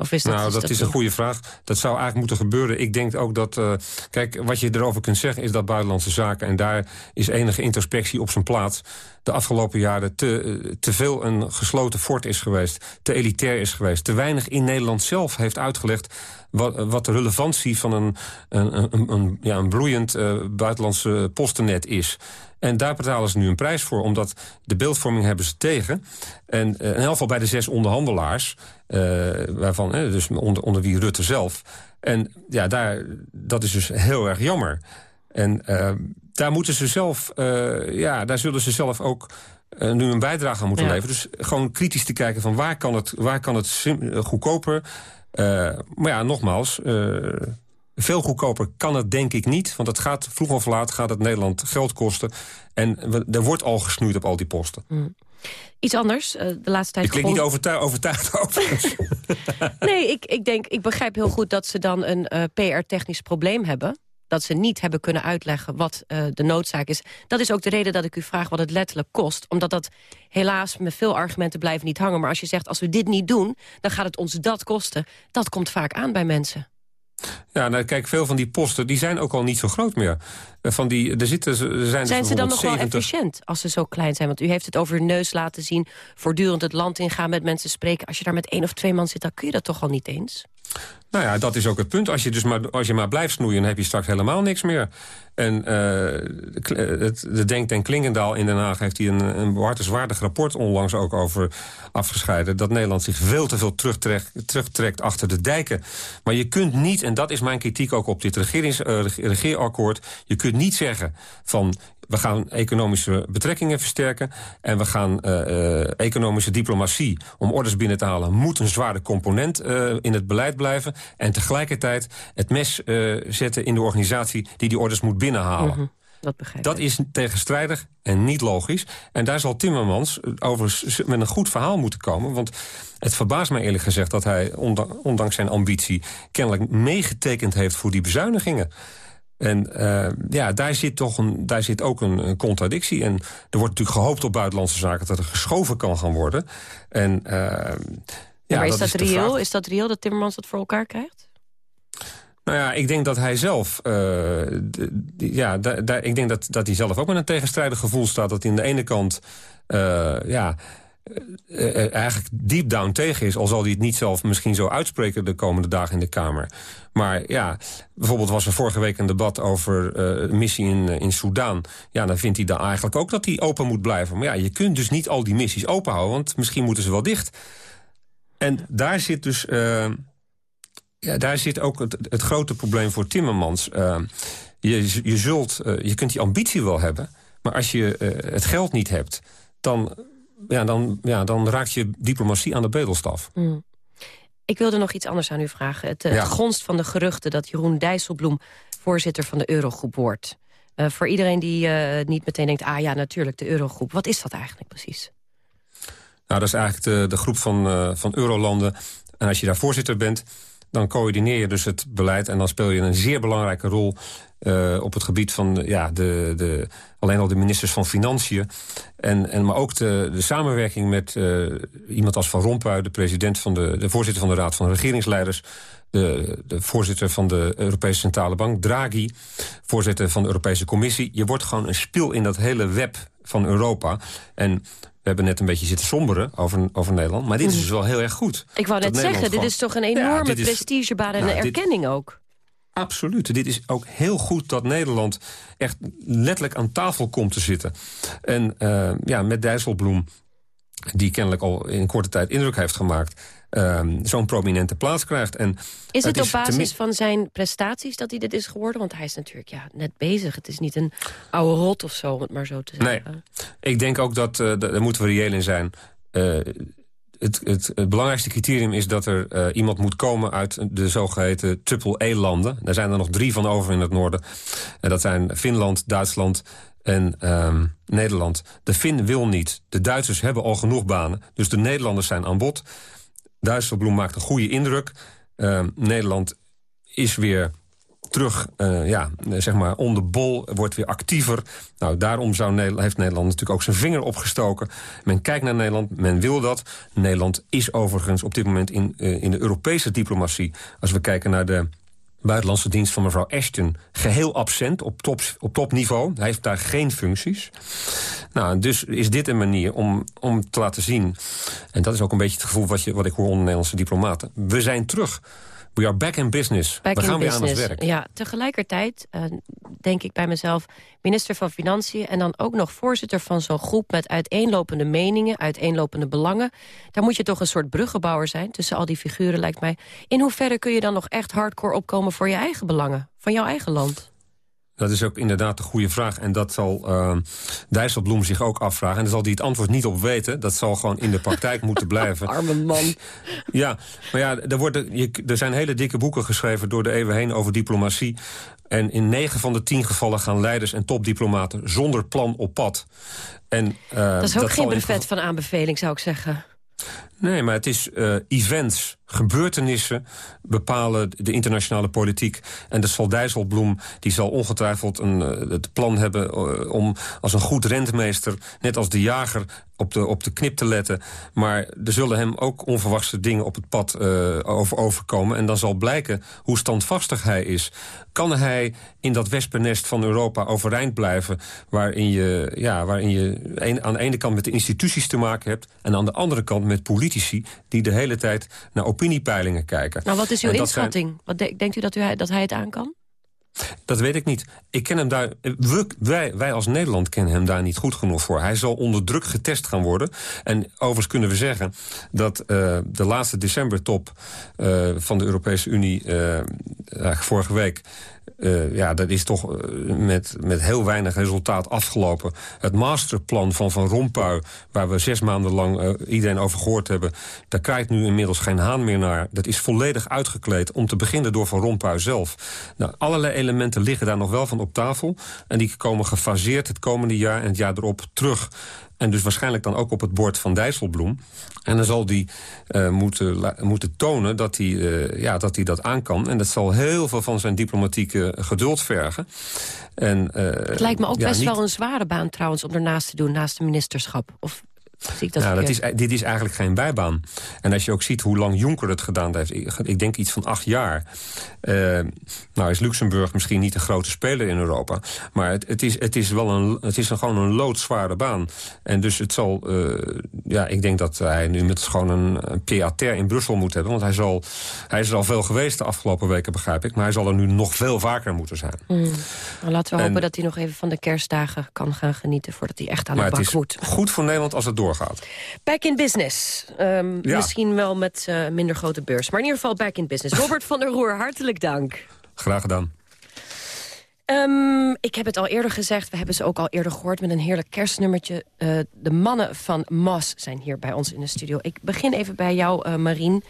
Of is dat, nou, is dat, is een goede vraag. Dat zou eigenlijk moeten gebeuren. Ik denk ook dat... Uh, kijk, wat je erover kunt zeggen is dat buitenlandse zaken... en daar is enige introspectie op zijn plaats... de afgelopen jaren te, te veel een gesloten fort is geweest. Te elitair is geweest. Te weinig in Nederland zelf heeft uitgelegd... wat, wat de relevantie van een, een, een, een ja, een bloeiend uh, buitenlandse postennet is... En daar betalen ze nu een prijs voor, omdat de beeldvorming hebben ze tegen. En uh, in elk geval bij de zes onderhandelaars, uh, waarvan, eh, dus onder, onder wie Rutte zelf. En ja, daar, dat is dus heel erg jammer. En uh, daar moeten ze zelf, ja, daar zullen ze zelf ook nu een bijdrage aan moeten ja. leveren. Dus gewoon kritisch te kijken van waar kan het, waar kan het goedkoper... maar ja, nogmaals, veel goedkoper kan het denk ik niet. Want het gaat, vroeg of laat gaat het Nederland geld kosten. En we, er wordt al gesnoeid op al die posten. Mm. Iets anders, uh, de laatste tijd... Ik klink niet overtuigd, overtuigd (laughs) over. (laughs) nee, ik, ik denk, ik begrijp heel goed dat ze dan een uh, PR-technisch probleem hebben dat ze niet hebben kunnen uitleggen wat uh, de noodzaak is. Dat is ook de reden dat ik u vraag wat het letterlijk kost. Omdat dat helaas met veel argumenten blijven niet hangen. Maar als je zegt, als we dit niet doen, dan gaat het ons dat kosten. Dat komt vaak aan bij mensen. Ja, nou kijk, veel van die posten die zijn ook al niet zo groot meer. Van die, er zitten, er zijn zijn dus ze dan nog 70... wel efficiënt als ze zo klein zijn? Want u heeft het over uw neus laten zien, voortdurend het land ingaan, met mensen spreken. Als je daar met één of twee man zit, dan kun je dat toch al niet eens? Nou ja, dat is ook het punt. Als je, dus maar, als je maar blijft snoeien, dan heb je straks helemaal niks meer. En uh, het, de Denktank Klingendaal in Den Haag heeft hier een, een behartenswaardig rapport onlangs ook over afgescheiden. Dat Nederland zich veel te veel terugtrekt, terugtrekt achter de dijken. Maar je kunt niet, en dat is mijn kritiek ook op dit regerings, uh, regeerakkoord, je kunt niet zeggen van we gaan economische betrekkingen versterken... en we gaan uh, uh, economische diplomatie om orders binnen te halen... moet een zware component uh, in het beleid blijven... en tegelijkertijd het mes zetten in de organisatie die die orders moet binnenhalen. Mm -hmm. dat begrijp Dat is tegenstrijdig en niet logisch. En daar zal Timmermans overigens met een goed verhaal moeten komen. Want het verbaast mij eerlijk gezegd dat hij, ondanks zijn ambitie... kennelijk meegetekend heeft voor die bezuinigingen. En uh, ja, daar zit, toch een, daar zit ook een, een, contradictie. En er wordt natuurlijk gehoopt op buitenlandse zaken... dat er geschoven kan gaan worden. En, uh, ja, maar is dat, is reëel? Is dat reëel dat Timmermans dat voor elkaar krijgt? Nou ja, ik denk dat hij zelf... Uh, ja, ik denk dat, dat hij zelf ook met een tegenstrijdig gevoel staat... dat hij aan de ene kant... ja, eigenlijk deep down tegen is... al zal hij het niet zelf misschien zo uitspreken de komende dagen in de Kamer. Maar ja, bijvoorbeeld was er vorige week een debat over uh, missie in, in Soedan. Ja, dan vindt hij dan eigenlijk ook dat die open moet blijven. Maar ja, je kunt dus niet al die missies openhouden... want misschien moeten ze wel dicht. En daar zit dus... ja, daar zit ook het, het grote probleem voor Timmermans. je, je, zult, je kunt die ambitie wel hebben... maar als je het geld niet hebt... dan ja, dan, ja, dan raakt je diplomatie aan de bedelstaf. Mm. Ik wilde nog iets anders aan u vragen. Het, het gonst van de geruchten dat Jeroen Dijsselbloem... voorzitter van de Eurogroep wordt. Uh, voor iedereen die uh, niet meteen denkt... ah ja, natuurlijk, de Eurogroep. Wat is dat eigenlijk precies? Nou, dat is eigenlijk de, de groep van, uh, van Eurolanden. En als je daar voorzitter bent, dan coördineer je dus het beleid... en dan speel je een zeer belangrijke rol uh, op het gebied van ja, de, de, alleen al de ministers van Financiën. En, en, maar ook de, de samenwerking met uh, iemand als Van Rompuy... de, president van de, de voorzitter van de Raad van Regeringsleiders... De, de voorzitter van de Europese Centrale Bank, Draghi... voorzitter van de Europese Commissie. Je wordt gewoon een spil in dat hele web van Europa. En we hebben net een beetje zitten somberen over, over Nederland. Maar dit is dus wel heel erg goed. Ik wou net zeggen, dit is toch een enorme ja, prestigebare nou, erkenning ook. Absoluut. Dit is ook heel goed dat Nederland echt letterlijk aan tafel komt te zitten. En uh, ja, met Dijsselbloem, die kennelijk al in korte tijd indruk heeft gemaakt... Uh, zo'n prominente plaats krijgt. En is het, op basis van zijn prestaties dat hij dit is geworden? Want hij is natuurlijk ja, net bezig. Het is niet een oude rot of zo, om het maar zo te zeggen. Nee, ik denk ook dat, uh, daar moeten we reëel in zijn... Het, het, belangrijkste criterium is dat er uh, iemand moet komen uit de zogeheten triple-E-landen. Daar zijn er nog drie van over in het noorden. En dat zijn Finland, Duitsland en um, Nederland. De Fin wil niet. De Duitsers hebben al genoeg banen. Dus de Nederlanders zijn aan bod. Duitserbloem maakt een goede indruk. Uh, Nederland is weer terug, uh, ja, zeg maar, on de bol, wordt weer actiever. Nou, daarom zou Nederland, heeft Nederland natuurlijk ook zijn vinger opgestoken. Men kijkt naar Nederland, men wil dat. Nederland is overigens op dit moment in, uh, in de Europese diplomatie... als we kijken naar de buitenlandse dienst van mevrouw Ashton... geheel absent op, top, op topniveau. Hij heeft daar geen functies. Nou, dus is dit een manier om, om te laten zien... en dat is ook een beetje het gevoel wat, je, wat ik hoor onder Nederlandse diplomaten... we zijn terug We are back in business. Back We gaan weer business. aan het werk. Ja, tegelijkertijd uh, denk ik bij mezelf... minister van Financiën en dan ook nog voorzitter van zo'n groep... met uiteenlopende meningen, uiteenlopende belangen. Daar moet je toch een soort bruggenbouwer zijn... tussen al die figuren, lijkt mij. In hoeverre kun je dan nog echt hardcore opkomen voor je eigen belangen? Van jouw eigen land? Dat is ook inderdaad een goede vraag. En dat zal uh, Dijsselbloem zich ook afvragen. En daar zal hij het antwoord niet op weten. Dat zal gewoon in de praktijk (laughs) moeten blijven. Arme man. (laughs) Ja, maar ja, er, worden, je, er zijn hele dikke boeken geschreven door de eeuwen heen over diplomatie. En in negen van de tien gevallen gaan leiders en topdiplomaten zonder plan op pad. En, uh, dat is ook dat geen brevet van aanbeveling, zou ik zeggen. Nee, maar het is uh, events, gebeurtenissen bepalen de internationale politiek. En de zal Dijsselbloem die zal ongetwijfeld een, uh, het plan hebben uh, om als een goed rentmeester... net als de jager op de, op de knip te letten. Maar er zullen hem ook onverwachte dingen op het pad over, overkomen. En dan zal blijken hoe standvastig hij is. Kan hij in dat wespennest van Europa overeind blijven... waarin je, ja, waarin je aan de ene kant met de instituties te maken hebt... en aan de andere kant met politici die de hele tijd naar opiniepeilingen kijken. Nou, wat is uw inschatting? Wat denkt u dat, u dat hij het aan kan? Dat weet ik niet. Ik ken hem daar. We, wij, wij als Nederland kennen hem daar niet goed genoeg voor. Hij zal onder druk getest gaan worden. En overigens kunnen we zeggen dat uh, de laatste decembertop uh, van de Europese Unie uh, vorige week uh, ja, dat is toch uh, met, met heel weinig resultaat afgelopen. Het masterplan van Van Rompuy, waar we zes maanden lang uh, iedereen over gehoord hebben... daar krijgt nu inmiddels geen haan meer naar. Dat is volledig uitgekleed, om te beginnen door Van Rompuy zelf. Nou, allerlei elementen liggen daar nog wel van op tafel... en die komen gefaseerd het komende jaar en het jaar erop terug. En dus waarschijnlijk dan ook op het bord van Dijsselbloem. En dan zal die uh, moeten, moeten tonen dat hij, uh, ja, dat hij dat aan kan. En dat zal heel veel van zijn diplomatieke geduld vergen. En, uh, het lijkt me ook ja, best niet... wel een zware baan trouwens om ernaast te doen, naast de ministerschap. Of zie ik dat nou, dat is, dit is eigenlijk geen bijbaan. En als je ook ziet hoe lang Jonker het gedaan heeft... ik, ik denk iets van acht jaar... Uh, nou is Luxemburg misschien niet een grote speler in Europa... maar het, het, is, het is wel een, het is een, gewoon een loodzware baan. En dus het zal... Uh, ja, ik denk dat hij nu met gewoon een, een pied-à-terre in Brussel moet hebben. Want hij, zal, hij is er al veel geweest de afgelopen weken, begrijp ik. Maar hij zal er nu nog veel vaker moeten zijn. Mm. Nou, laten we en, hopen dat hij nog even van de kerstdagen kan gaan genieten... voordat hij echt aan de bak moet. goed voor Nederland als het doorgaat. Back in business. Um, ja. Misschien wel met uh, minder grote beurs. Maar in ieder geval back in business. Robert van der Roer, hartelijk dank. Graag gedaan. Um, ik heb het al eerder gezegd, we hebben ze ook al eerder gehoord... met een heerlijk kerstnummertje. Uh, de mannen van Mas zijn hier bij ons in de studio. Ik begin even bij jou, uh, Marien,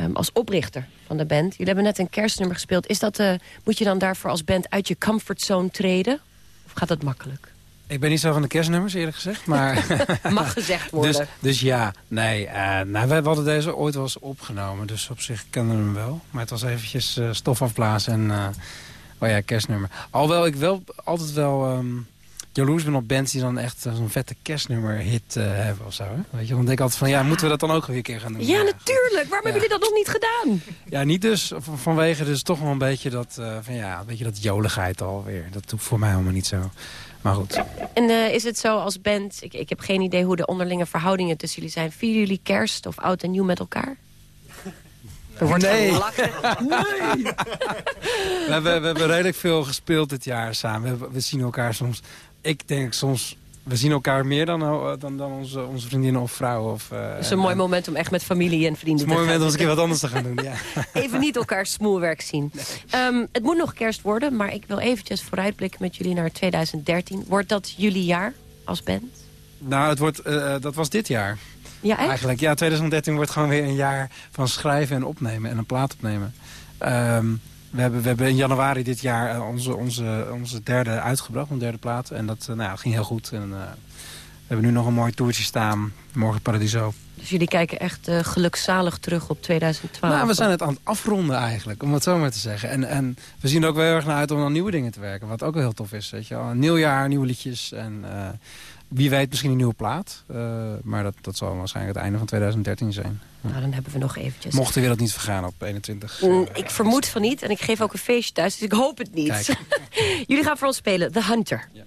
um, als oprichter van de band. Jullie hebben net een kerstnummer gespeeld. Is dat, uh, moet je dan daarvoor als band uit je comfortzone treden? Of gaat dat makkelijk? Ik ben niet zo van de kerstnummers, eerlijk gezegd. Maar (laughs) Mag gezegd worden. Dus, dus ja, nee. Uh, nou, wij hadden deze ooit wel eens opgenomen. Dus op zich kennen we hem wel. Maar het was eventjes uh, stof afblazen en... Uh, oh ja, kerstnummer. Alhoewel ik wel altijd wel... Um, jaloers ben op bands die dan echt zo'n vette kerstnummer-hit uh, hebben of zo. Hè? Weet je, dan denk ik altijd van, ja, moeten we dat dan ook weer een keer gaan doen? Ja, natuurlijk. Waarom ja. hebben jullie dat nog niet gedaan? Ja, niet dus. Vanwege dus toch wel een beetje dat, uh, van, ja, een beetje dat joligheid alweer. Dat doet voor mij helemaal niet zo. Maar goed. En uh, is het zo als band, ik, ik heb geen idee hoe de onderlinge verhoudingen tussen jullie zijn. Vieren jullie kerst of oud en nieuw met elkaar? Er wordt nee. Nee. (laughs) we, hebben, we hebben redelijk veel gespeeld dit jaar samen. We, we zien elkaar soms... Ik denk soms we zien elkaar meer dan, dan, dan onze, onze vriendinnen of vrouwen. Of, uh, het is een mooi moment om echt met familie en vrienden te gaan. Het is een mooi moment om eens een keer wat anders te gaan doen, ja. (laughs) Even niet elkaar smoelwerk zien. Nee. Um, het moet nog kerst worden, maar ik wil eventjes vooruitblikken met jullie naar 2013. Wordt dat jullie jaar als band? Nou, het wordt, uh, dat was dit jaar. Ja, echt? Eigenlijk, ja, 2013 wordt gewoon weer een jaar van schrijven en opnemen en een plaat opnemen. Um, we hebben, we hebben in januari dit jaar onze, onze, onze derde uitgebracht, een derde plaat. En dat nou, ging heel goed. En, uh, we hebben nu nog een mooi toertje staan, morgen Paradiso. Dus jullie kijken echt uh, gelukzalig terug op 2012? Nou, we zijn het aan het afronden eigenlijk, om het zo maar te zeggen. En, en we zien er ook wel heel erg naar uit om aan nieuwe dingen te werken. Wat ook wel heel tof is, weet je wel. Een nieuw jaar, nieuwe liedjes en... Uh, wie weet misschien een nieuwe plaat. Uh, maar dat, dat zal waarschijnlijk het einde van 2013 zijn. Ja. Nou, dan hebben we nog eventjes... Mocht de wereld niet vergaan op 21. Mm, ik vermoed van niet. En ik geef ook een feestje thuis, dus ik hoop het niet. (laughs) Jullie gaan voor ons spelen The Hunter. Ja.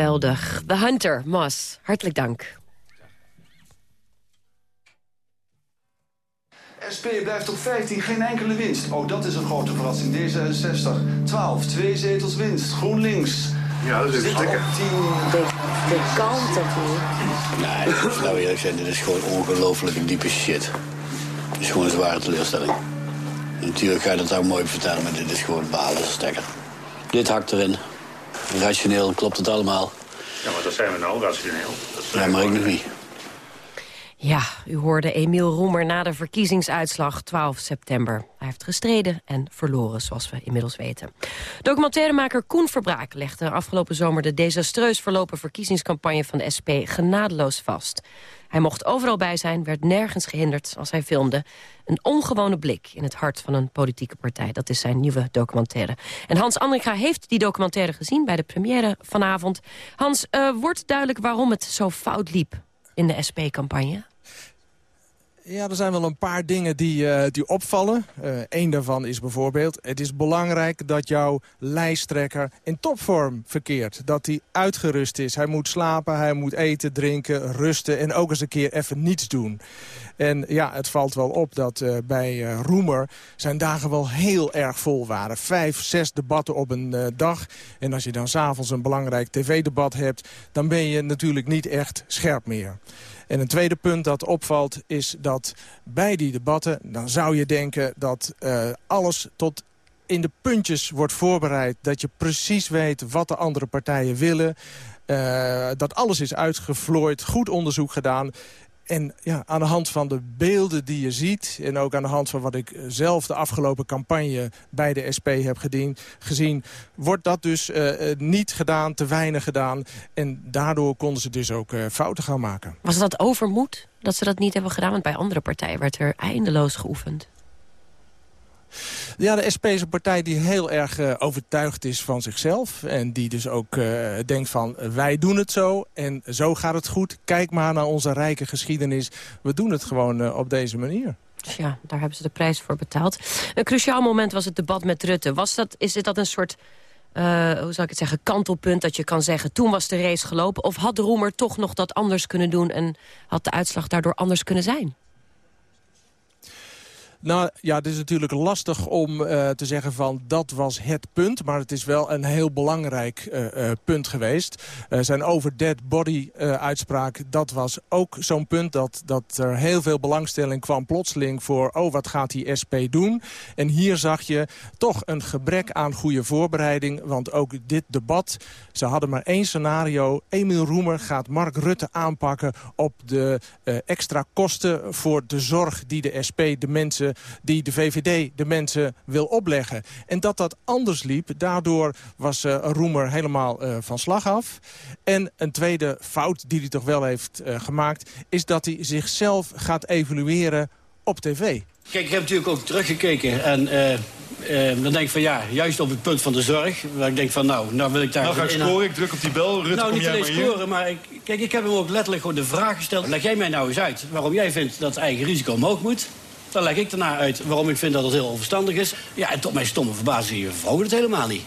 Geweldig. The Hunter, Mas, hartelijk dank. SP blijft op 15, geen enkele winst. Oh, dat is een grote verrassing. D66, 12, twee zetels winst. GroenLinks. Ja, dat is even lekker. De, de kant natuurlijk. Nee, ik nou eerlijk zijn, dit is gewoon ongelooflijke diepe shit. Het is gewoon een zware teleurstelling. Natuurlijk ga je dat daar mooi vertellen, maar dit is gewoon balen stekker. Dit hakt erin. Rationeel klopt het allemaal. Ja, maar dat zijn we nou, rationeel. Dat ja, maar ik nog niet. Ja, u hoorde Emiel Roemer na de verkiezingsuitslag 12 september. Hij heeft gestreden en verloren, zoals we inmiddels weten. Documentairemaker Koen Verbraak legde afgelopen zomer... de desastreus verlopen verkiezingscampagne van de SP genadeloos vast. Hij mocht overal bij zijn, werd nergens gehinderd als hij filmde. Een ongewone blik in het hart van een politieke partij. Dat is zijn nieuwe documentaire. En Hans Andringa heeft die documentaire gezien bij de première vanavond. Hans, uh, wordt duidelijk waarom het zo fout liep in de SP-campagne? Ja, er zijn wel een paar dingen die, uh, die opvallen. Eén uh, daarvan is bijvoorbeeld... het is belangrijk dat jouw lijsttrekker in topvorm verkeert. Dat hij uitgerust is. Hij moet slapen, hij moet eten, drinken, rusten... en ook eens een keer even niets doen. En ja, het valt wel op dat uh, bij Roemer zijn dagen wel heel erg vol waren. Vijf, zes debatten op een dag. En als je dan s'avonds een belangrijk tv-debat hebt... dan ben je natuurlijk niet echt scherp meer. En een tweede punt dat opvalt is dat bij die debatten... dan zou je denken dat uh, alles tot in de puntjes wordt voorbereid. Dat je precies weet wat de andere partijen willen. Uh, dat alles is uitgevlooid, goed onderzoek gedaan. En ja, aan de hand van de beelden die je ziet... en ook aan de hand van wat ik zelf de afgelopen campagne bij de SP heb gedien, gezien... wordt dat dus uh, niet gedaan, te weinig gedaan. En daardoor konden ze dus ook fouten gaan maken. Was dat overmoed dat ze dat niet hebben gedaan? Want bij andere partijen werd er eindeloos geoefend. Ja, de SP is een partij die heel erg uh, overtuigd is van zichzelf. En die dus ook uh, denkt van wij doen het zo en zo gaat het goed. Kijk maar naar onze rijke geschiedenis. We doen het gewoon uh, op deze manier. Ja, daar hebben ze de prijs voor betaald. Een cruciaal moment was het debat met Rutte. Was dat, is dat een soort, hoe zou ik het zeggen, kantelpunt dat je kan zeggen... toen was de race gelopen? Of had Roemer toch nog dat anders kunnen doen... en had de uitslag daardoor anders kunnen zijn? Nou ja, het is natuurlijk lastig om uh, te zeggen van dat was het punt. Maar het is wel een heel belangrijk uh, uh, punt geweest. zijn over dead body uitspraak, dat was ook zo'n punt. Dat, dat er heel veel belangstelling kwam plotseling voor... oh, wat gaat die SP doen? En hier zag je toch een gebrek aan goede voorbereiding. Want ook dit debat, ze hadden maar één scenario. Emiel Roemer gaat Mark Rutte aanpakken op de extra kosten... voor de zorg die de SP de mensen die de VVD de mensen wil opleggen. En dat dat anders liep, daardoor was uh, Roemer helemaal uh, van slag af. En een tweede fout die hij toch wel heeft uh, gemaakt... is dat hij zichzelf gaat evalueren op tv. Kijk, ik heb natuurlijk ook teruggekeken en... dan denk ik van ja, juist op het punt van de zorg. Waar ik denk van nou, nou wil ik daar... Nou ga ik scoren, ik druk op die bel, Rutte, Nou, niet alleen scoren, maar ik, kijk, ik heb hem ook letterlijk gewoon de vraag gesteld. Leg jij mij nou eens uit waarom jij vindt dat eigen risico omhoog moet. Dan leg ik daarna uit waarom ik vind dat het heel onverstandig is. Ja, en tot mijn stomme verbazing vroegen het helemaal niet.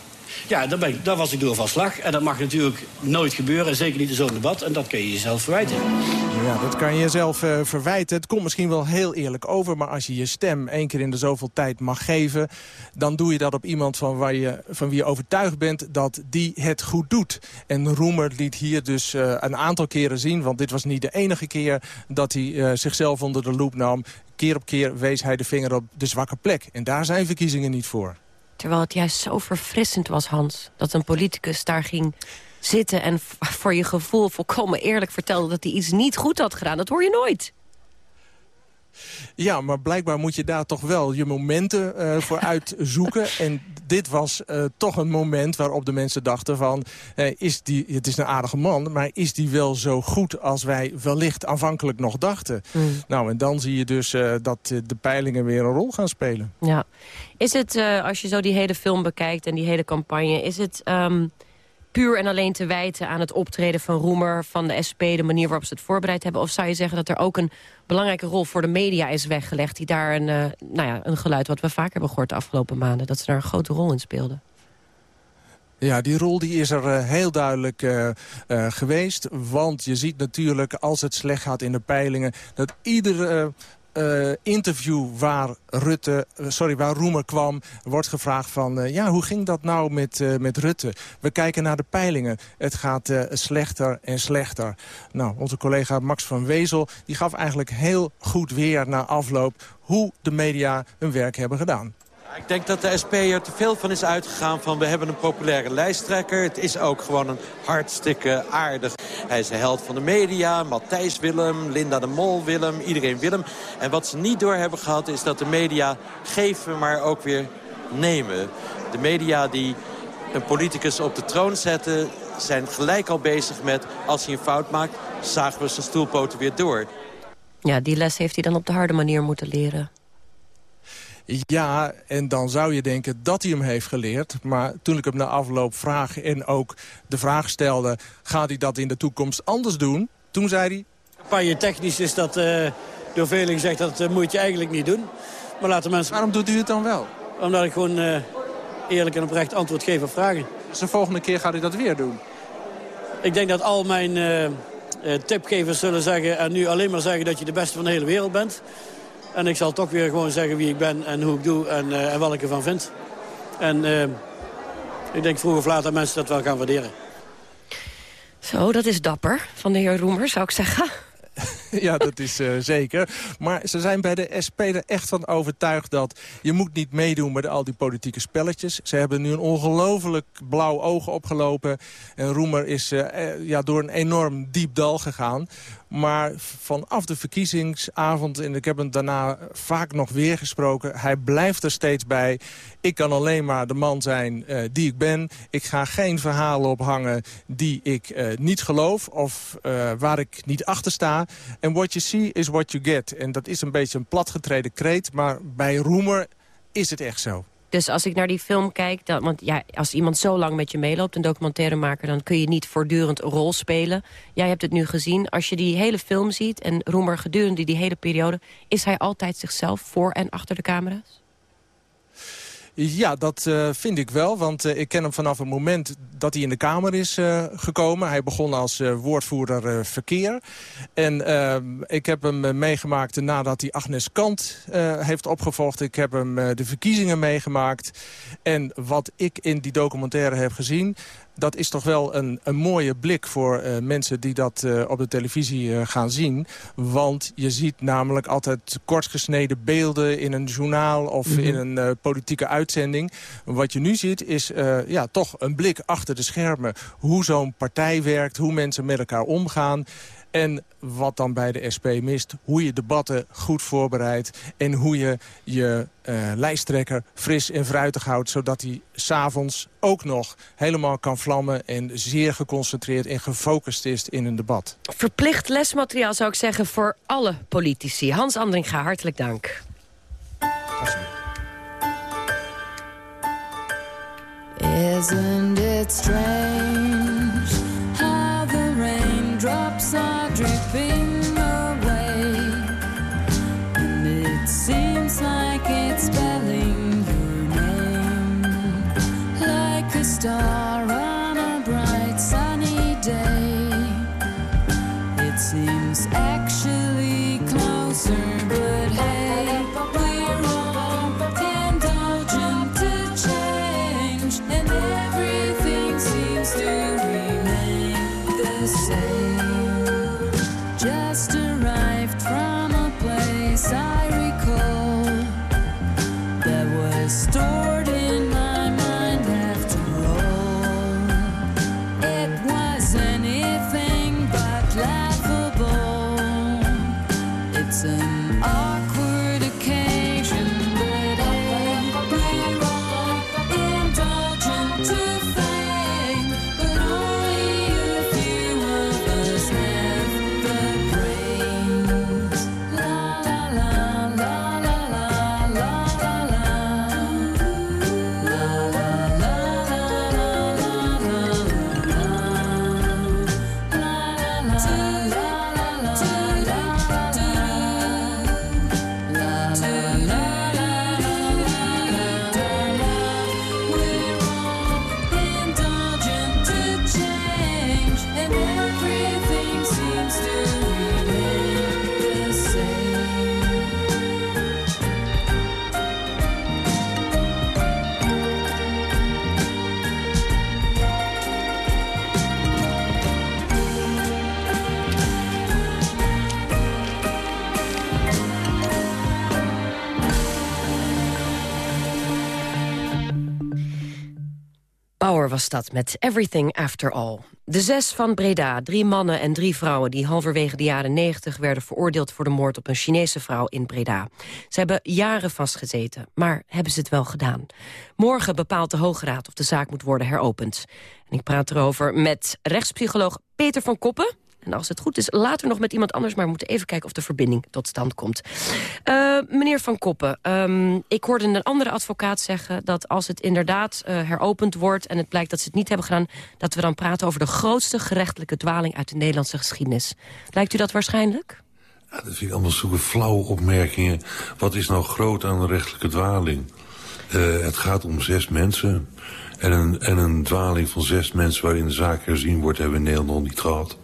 Ja, daar, daar was ik door van slag. En dat mag natuurlijk nooit gebeuren, zeker niet in zo'n debat. En dat kun je jezelf verwijten. Ja, dat kan je jezelf uh, verwijten. Het komt misschien wel heel eerlijk over... maar als je je stem één keer in de zoveel tijd mag geven... dan doe je dat op iemand van, waar je, van wie je overtuigd bent dat die het goed doet. En Roemer liet hier dus uh, een aantal keren zien... want dit was niet de enige keer dat hij uh, zichzelf onder de loep nam. Keer op keer wees hij de vinger op de zwakke plek. En daar zijn verkiezingen niet voor. Terwijl het juist zo verfrissend was, Hans. Dat een politicus daar ging zitten en voor je gevoel volkomen eerlijk vertelde... dat hij iets niet goed had gedaan. Dat hoor je nooit. Ja, maar blijkbaar moet je daar toch wel je momenten uh, (laughs) voor uitzoeken. en dit was uh, toch een moment waarop de mensen dachten van... Uh, is die, het is een aardige man, maar is die wel zo goed als wij wellicht aanvankelijk nog dachten? Mm. Nou, en dan zie je dus dat de peilingen weer een rol gaan spelen. Ja. Is het, als je zo die hele film bekijkt en die hele campagne... is het... Um puur en alleen te wijten aan het optreden van Roemer... van de SP, de manier waarop ze het voorbereid hebben? Of zou je zeggen dat er ook een belangrijke rol voor de media is weggelegd... die daar een, uh, nou ja, een geluid wat we vaak hebben gehoord de afgelopen maanden... dat ze daar een grote rol in speelden? Ja, die rol die is er uh, heel duidelijk uh, geweest. Want je ziet natuurlijk, als het slecht gaat in de peilingen... dat iedere uh, interview waar, Rutte, uh, sorry, waar Roemer kwam... wordt gevraagd van, uh, ja, hoe ging dat nou met, met Rutte? We kijken naar de peilingen. Het gaat slechter en slechter. Nou, onze collega Max van Wezel die gaf eigenlijk heel goed weer na afloop... hoe de media hun werk hebben gedaan. Ik denk dat de SP er te veel van is uitgegaan van we hebben een populaire lijsttrekker. Het is ook gewoon een hartstikke aardig. Hij is de held van de media, Matthijs Willem, Linda de Mol Willem, iedereen Willem. En wat ze niet door hebben gehad is dat de media geven maar ook weer nemen. De media die een politicus op de troon zetten zijn gelijk al bezig met als hij een fout maakt zagen we zijn stoelpoten weer door. Ja, die les heeft hij dan op de harde manier moeten leren. Ja, en dan zou je denken dat hij hem heeft geleerd. Maar toen ik hem na afloop vraag en ook de vraag stelde... gaat hij dat in de toekomst anders doen? Toen zei hij... Campagne technisch is dat uh, door velen gezegd... dat uh, moet je eigenlijk niet doen. Maar laten mensen... Waarom doet u het dan wel? Omdat ik gewoon uh, eerlijk en oprecht antwoord geef op vragen. Dus de volgende keer gaat u dat weer doen? Ik denk dat al mijn tipgevers zullen zeggen... en nu alleen maar zeggen dat je de beste van de hele wereld bent... En ik zal toch weer gewoon zeggen wie ik ben en hoe ik doe en, uh, en wat ik ervan vind. En uh, ik denk vroeg of laat dat mensen dat wel gaan waarderen. Zo, dat is dapper van de heer Roemer, zou ik zeggen. (laughs) (laughs) ja, dat is uh, zeker. Maar ze zijn bij de SP er echt van overtuigd dat je moet niet meedoen met al die politieke spelletjes. Ze hebben nu een ongelooflijk blauw oog opgelopen. En Roemer is uh, ja, door een enorm diep dal gegaan. Maar vanaf de verkiezingsavond, en ik heb hem daarna vaak nog weer gesproken... hij blijft er steeds bij. Ik kan alleen maar de man zijn die ik ben. Ik ga geen verhalen ophangen die ik niet geloof of waar ik niet achter sta. En what you see is what you get. En dat is een beetje een platgetreden kreet, maar bij Roemer is het echt zo. Dus als ik naar die film kijk, want ja, als iemand zo lang met je meeloopt, een documentairemaker, dan kun je niet voortdurend een rol spelen. Jij hebt het nu gezien. Als je die hele film ziet en Roemer gedurende die hele periode, is hij altijd zichzelf voor en achter de camera's? Ja, dat uh, vind ik wel. Want uh, ik ken hem vanaf het moment dat hij in de Kamer is uh, gekomen. Hij begon als woordvoerder verkeer. En ik heb hem meegemaakt nadat hij Agnes Kant heeft opgevolgd. Ik heb hem de verkiezingen meegemaakt. En wat ik in die documentaire heb gezien dat is toch wel een, een mooie blik voor uh, mensen die dat uh, op de televisie uh, gaan zien. Want je ziet namelijk altijd kortgesneden beelden in een journaal of mm -hmm. in een politieke uitzending. Wat je nu ziet is ja, toch een blik achter de schermen. Hoe zo'n partij werkt, hoe mensen met elkaar omgaan. En wat dan bij de SP mist, hoe je debatten goed voorbereidt... en hoe je je uh, lijsttrekker fris en fruitig houdt... zodat hij s'avonds ook nog helemaal kan vlammen... en zeer geconcentreerd en gefocust is in een debat. Verplicht lesmateriaal zou ik zeggen voor alle politici. Hans Andringa, hartelijk dank. Isn't it strange star was dat met Everything After All. De zes van Breda, drie mannen en drie vrouwen... die halverwege de jaren 90 werden veroordeeld voor de moord op een Chinese vrouw in Breda. Ze hebben jaren vastgezeten, maar hebben ze het wel gedaan. Morgen bepaalt de Hoge Raad of de zaak moet worden heropend. En ik praat erover met rechtspsycholoog Peter van Koppen... En als het goed is, later nog met iemand anders... maar we moeten even kijken of de verbinding tot stand komt. Uh, meneer Van Koppen, um, ik hoorde een andere advocaat zeggen... dat als het inderdaad uh, heropend wordt en het blijkt dat ze het niet hebben gedaan... dat we dan praten over de grootste gerechtelijke dwaling... uit de Nederlandse geschiedenis. Lijkt u dat waarschijnlijk? Ja, dat vind ik allemaal zo'n flauwe opmerkingen. Wat is nou groot aan een rechtelijke dwaling? Uh, het gaat om zes mensen... En een, en een dwaling van zes mensen waarin de zaak herzien wordt... hebben we in Nederland nog niet gehad.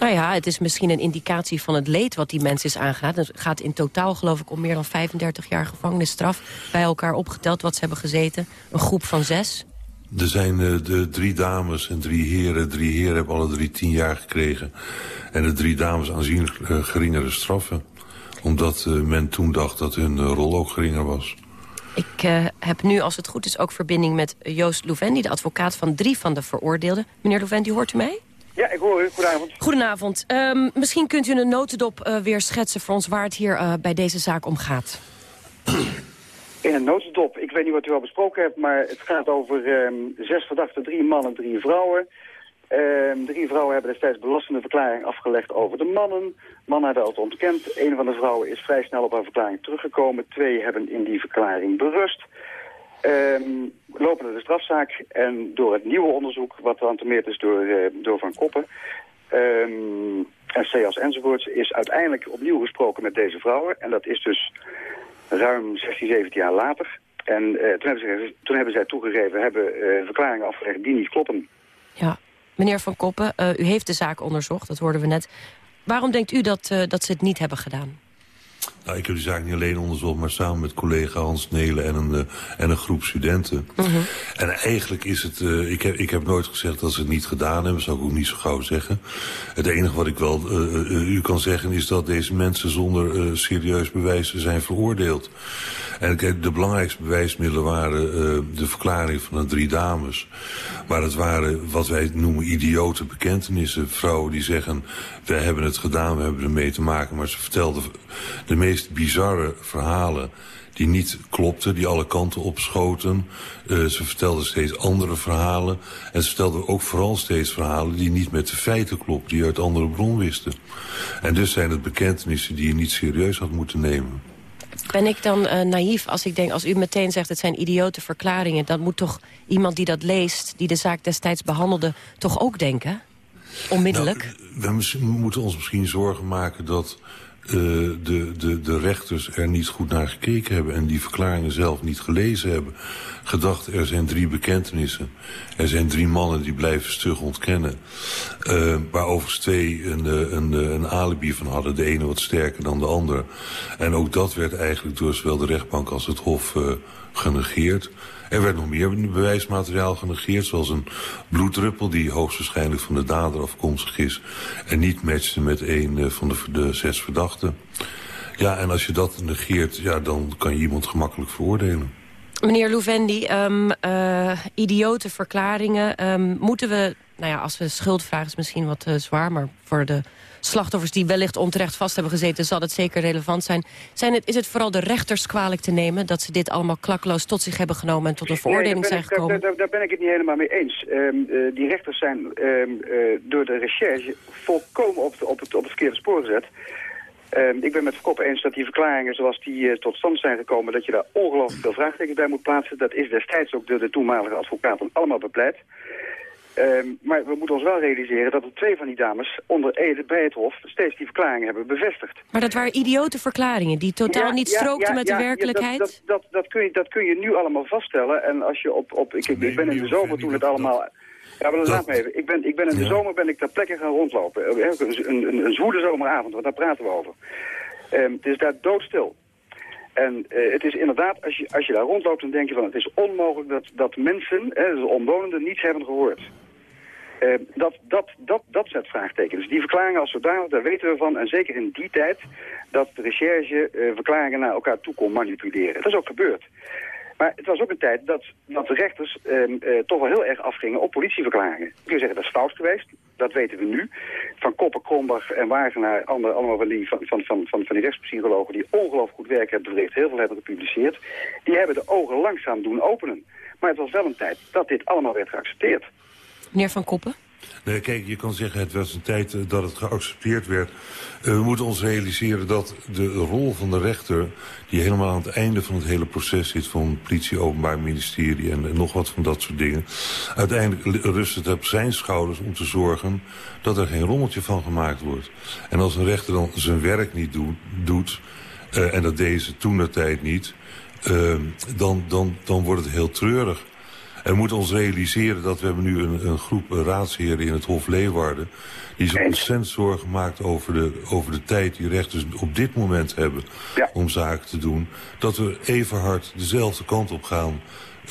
Nou ja, het is misschien een indicatie van het leed wat die mens is aangaat. Het gaat in totaal geloof ik om meer dan 35 jaar gevangenisstraf... bij elkaar opgeteld wat ze hebben gezeten. Een groep van zes. Er zijn uh, de drie dames en drie heren. Drie heren hebben alle drie tien jaar gekregen. En de drie dames aanzienlijk uh, geringere straffen. Omdat uh, men toen dacht dat hun rol ook geringer was. Ik uh, heb nu, als het goed is, ook verbinding met Joost Louvendi... de advocaat van drie van de veroordeelden. Meneer Louvendi, hoort u mij? Ja, ik hoor u. Goedenavond. Goedenavond. Um, misschien kunt u een notendop uh, weer schetsen voor ons... waar het hier uh, bij deze zaak om gaat. (clears throat) In een notendop. Ik weet niet wat u al besproken hebt... maar het gaat over um, zes verdachten, drie mannen, drie vrouwen. Um, drie vrouwen hebben destijds belastende verklaring afgelegd over de mannen. Mannen hebben het ontkend. Een van de vrouwen is vrij snel op haar verklaring teruggekomen. Twee hebben in die verklaring berust. Um, lopen de strafzaak en door het nieuwe onderzoek, wat aantemeerd is door, uh, door Van Koppen, um, en CEAS enzovoorts, is uiteindelijk opnieuw gesproken met deze vrouwen. En dat is dus ruim 16, 17 jaar later. En uh, toen, hebben ze, toen hebben zij toegegeven, hebben uh, verklaringen afgelegd die niet kloppen. Ja, meneer Van Koppen, u heeft de zaak onderzocht, dat hoorden we net. Waarom denkt u dat, dat ze het niet hebben gedaan? Nou, ik heb die zaak niet alleen onderzocht, maar samen met collega Hans Nelen en een, uh, en een groep studenten. -huh. En eigenlijk is het, uh, ik, heb, ik heb nooit gezegd dat ze het niet gedaan hebben, zou ik ook niet zo gauw zeggen. Het enige wat ik wel uh, u kan zeggen is dat deze mensen zonder serieus bewijs zijn veroordeeld. En de belangrijkste bewijsmiddelen waren de verklaring van de drie dames. Maar het waren wat wij noemen idiote bekentenissen. Vrouwen die zeggen, we hebben het gedaan, we hebben ermee te maken. Maar ze vertelden de meest bizarre verhalen die niet klopten, die alle kanten opschoten. Uh, ze vertelden steeds andere verhalen. En ze vertelden ook vooral steeds verhalen die niet met de feiten klopten, die uit andere bron wisten. En dus zijn het bekentenissen die je niet serieus had moeten nemen. Ben ik dan uh, naïef als ik denk, als u meteen zegt het zijn idiote verklaringen... dan moet toch iemand die dat leest, die de zaak destijds behandelde, toch ook denken? Onmiddellijk? Nou, we moeten ons misschien zorgen maken dat uh, de, de, de rechters er niet goed naar gekeken hebben... en die verklaringen zelf niet gelezen hebben. Gedacht, er zijn drie bekentenissen. Er zijn drie mannen die blijven stug ontkennen. Uh, waar overigens twee een, een, een alibi van hadden. De ene wat sterker dan de ander. En ook dat werd eigenlijk door zowel de rechtbank als het hof genegeerd. Er werd nog meer bewijsmateriaal genegeerd, zoals een bloeddruppel die hoogstwaarschijnlijk van de dader afkomstig is en niet matchte met een van de, zes verdachten. Ja, en als je dat negeert, ja, dan kan je iemand gemakkelijk veroordelen. Meneer Louvendi, um, idiote verklaringen. Um, moeten we, nou ja, als we schuldvragen is misschien wat uh, zwaar... maar voor de slachtoffers die wellicht onterecht vast hebben gezeten... zal het zeker relevant zijn. zijn het, is het vooral de rechters kwalijk te nemen... dat ze dit allemaal klakloos tot zich hebben genomen... en tot een veroordeling nee, zijn ik, gekomen? Daar, daar, daar, ben ik het niet helemaal mee eens. Um, uh, die rechters zijn um, uh, door de recherche volkomen op, de, op, het, op het verkeerde spoor gezet... Uh, ik ben met Verkop eens dat die verklaringen zoals die uh, tot stand zijn gekomen... dat je daar ongelooflijk veel vraagtekens bij moet plaatsen. Dat is destijds ook door de toenmalige advocaten allemaal bepleit. Uh, maar we moeten ons wel realiseren dat er twee van die dames onder Ede bij het Hof steeds die verklaringen hebben bevestigd. Maar dat waren idiote verklaringen die totaal ja, niet strookten ja, met ja, de werkelijkheid? Dat, dat, dat, dat, kun je, dat kun je nu allemaal vaststellen. En als je op... op ik, ik, ik ben in de zomer toen het allemaal... Ja, maar laat me even. Ik ben, ik ben in de zomer ben ik ter plekke gaan rondlopen. Een, een, een zwoele zomeravond, want daar praten we over. Um, het is daar doodstil. En uh, het is inderdaad, als je, als je daar rondloopt, dan denk je van... het is onmogelijk dat, dat mensen, hè, de omwonenden, niets hebben gehoord. Uh, dat, dat, dat, dat zet vraagtekens. Die verklaringen als zodanig, daar weten we van. En zeker in die tijd dat de recherche uh, verklaringen naar elkaar toe kon manipuleren. Dat is ook gebeurd. Maar het was ook een tijd dat, dat de rechters ehm, eh, toch wel heel erg afgingen op politieverklaringen. Kun je zeggen, dat is fout geweest. Dat weten we nu. Van Koppen, Kronbach en Wagenaar, andere, allemaal van die, van, van, van, van, die rechtspsychologen... die ongelooflijk goed werk hebben verricht, heel veel hebben gepubliceerd... die hebben de ogen langzaam doen openen. Maar het was wel een tijd dat dit allemaal werd geaccepteerd. Meneer Van Koppen? Nee, kijk, je kan zeggen het was een tijd eh, dat het geaccepteerd werd. Uh, we moeten ons realiseren dat de rol van de rechter... die helemaal aan het einde van het hele proces zit... van politie, openbaar ministerie en, nog wat van dat soort dingen... uiteindelijk rust het op zijn schouders om te zorgen... dat er geen rommeltje van gemaakt wordt. En als een rechter dan zijn werk niet doet... Uh, en dat deze toen de tijd niet... dan, dan, dan wordt het heel treurig. En we moeten ons realiseren dat we hebben nu een, een groep raadsheren in het Hof Leeuwarden... die zich ontzettend zorgen maakt over de, over de tijd die rechters op dit moment hebben... om zaken te doen. Dat we even hard dezelfde kant op gaan...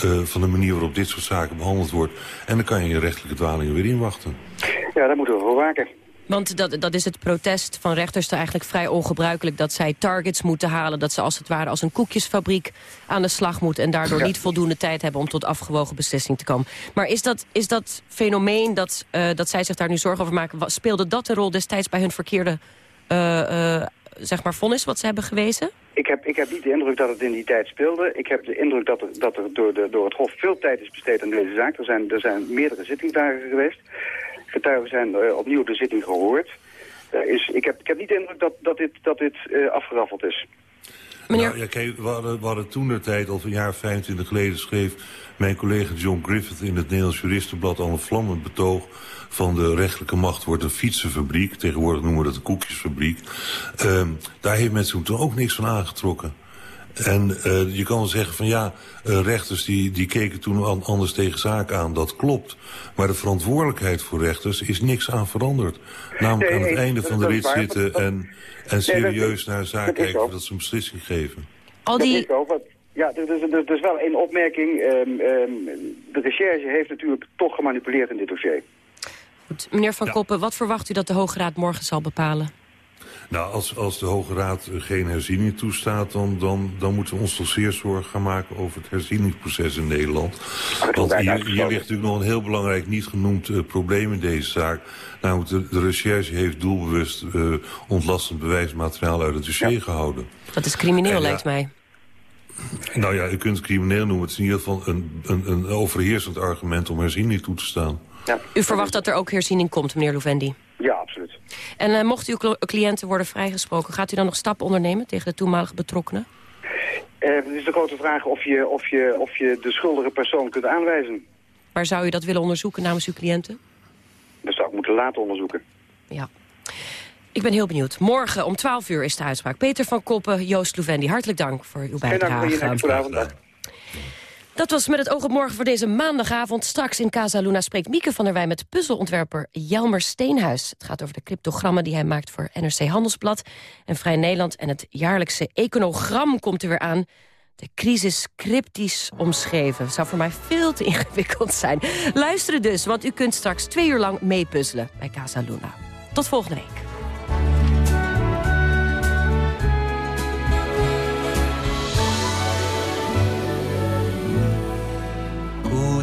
Uh, van de manier waarop dit soort zaken behandeld wordt. En dan kan je je rechtelijke dwalingen weer inwachten. Ja, daar moeten we voor waken. Want dat, dat is het protest van rechters eigenlijk vrij ongebruikelijk... dat zij targets moeten halen, dat ze als het ware als een koekjesfabriek aan de slag moeten... en daardoor niet voldoende tijd hebben om tot afgewogen beslissing te komen. Maar is dat, is dat fenomeen dat, uh, dat zij zich daar nu zorgen over maken... speelde dat een rol destijds bij hun verkeerde uh, uh, zeg maar vonnis wat ze hebben gewezen? Ik heb, ik heb niet de indruk dat het in die tijd speelde. Ik heb de indruk dat er, dat er door, de, door het Hof veel tijd is besteed aan deze zaak. Er zijn, er zijn meerdere zittingsdagen geweest. Getuigen zijn uh, opnieuw de zitting gehoord. Uh, is, ik, heb, ik heb niet de indruk dat, dat dit, dat dit uh, afgeraffeld is. Meneer... Nou, ja, kijk, we, hadden, we hadden toen de tijd, al een jaar 25 geleden, schreef mijn collega John Griffith in het Nederlands Juristenblad al een vlammend betoog van de rechtelijke macht wordt een fietsenfabriek. Tegenwoordig noemen we dat een koekjesfabriek. Uh, daar heeft mensen toen ook niks van aangetrokken. En uh, je kan wel zeggen van ja, uh, rechters die, die keken toen anders tegen zaken aan. Dat klopt. Maar de verantwoordelijkheid voor rechters is niks aan veranderd. Namelijk nee, aan het nee, einde van de rit zitten en, en serieus nee, naar zaak kijken voordat ze een beslissing geven. Al die... Ja, er is, er is wel één opmerking. Um, um, de recherche heeft natuurlijk toch gemanipuleerd in dit dossier. Goed. Meneer Van ja. Koppen, wat verwacht u dat de Hoge Raad morgen zal bepalen? Nou, als, als de Hoge Raad geen herziening toestaat... Dan, dan, dan moeten we ons toch zeer zorgen gaan maken over het herzieningsproces in Nederland. Want hier, hier ligt natuurlijk nog een heel belangrijk niet genoemd uh, probleem in deze zaak. Namelijk, de, de recherche heeft doelbewust uh, ontlastend bewijsmateriaal uit het dossier ja. gehouden. Dat is crimineel, lijkt mij. Nou ja, u kunt het crimineel noemen. Het is in ieder geval een, een, een overheersend argument om herziening toe te staan. Ja. U verwacht dat er ook herziening komt, meneer Louvendi? Ja, absoluut. En uh, mochten uw cliënten worden vrijgesproken... gaat u dan nog stappen ondernemen tegen de toenmalige betrokkenen? Uh, het is de grote vraag of je, of, je, of je de schuldige persoon kunt aanwijzen. Waar zou u dat willen onderzoeken namens uw cliënten? Dat zou ik moeten laten onderzoeken. Ja. Ik ben heel benieuwd. Morgen om 12 uur is de uitspraak. Peter van Koppen, Joost Louvendi, hartelijk dank voor uw bijdrage. Geen dank voor je. Dat was met het oog op morgen voor deze maandagavond. Straks in Casa Luna spreekt Mieke van der Wij met puzzelontwerper Jelmer Steenhuis. Het gaat over de cryptogrammen die hij maakt voor NRC Handelsblad en Vrij Nederland. En het jaarlijkse econogram komt er weer aan. De crisis cryptisch omschreven. Zou voor mij veel te ingewikkeld zijn. Luisteren dus, want u kunt straks twee uur lang meepuzzelen bij Casa Luna. Tot volgende week.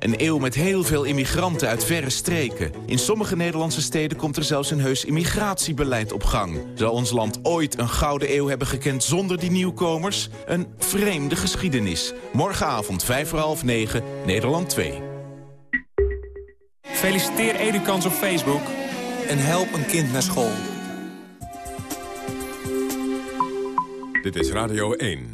Een eeuw met heel veel immigranten uit verre streken. In sommige Nederlandse steden komt er zelfs een heus immigratiebeleid op gang. Zal ons land ooit een gouden eeuw hebben gekend zonder die nieuwkomers? Een vreemde geschiedenis. Morgenavond 5 voor half 9, Nederland 2. Feliciteer Edukans op Facebook. En help een kind naar school. Dit is Radio 1.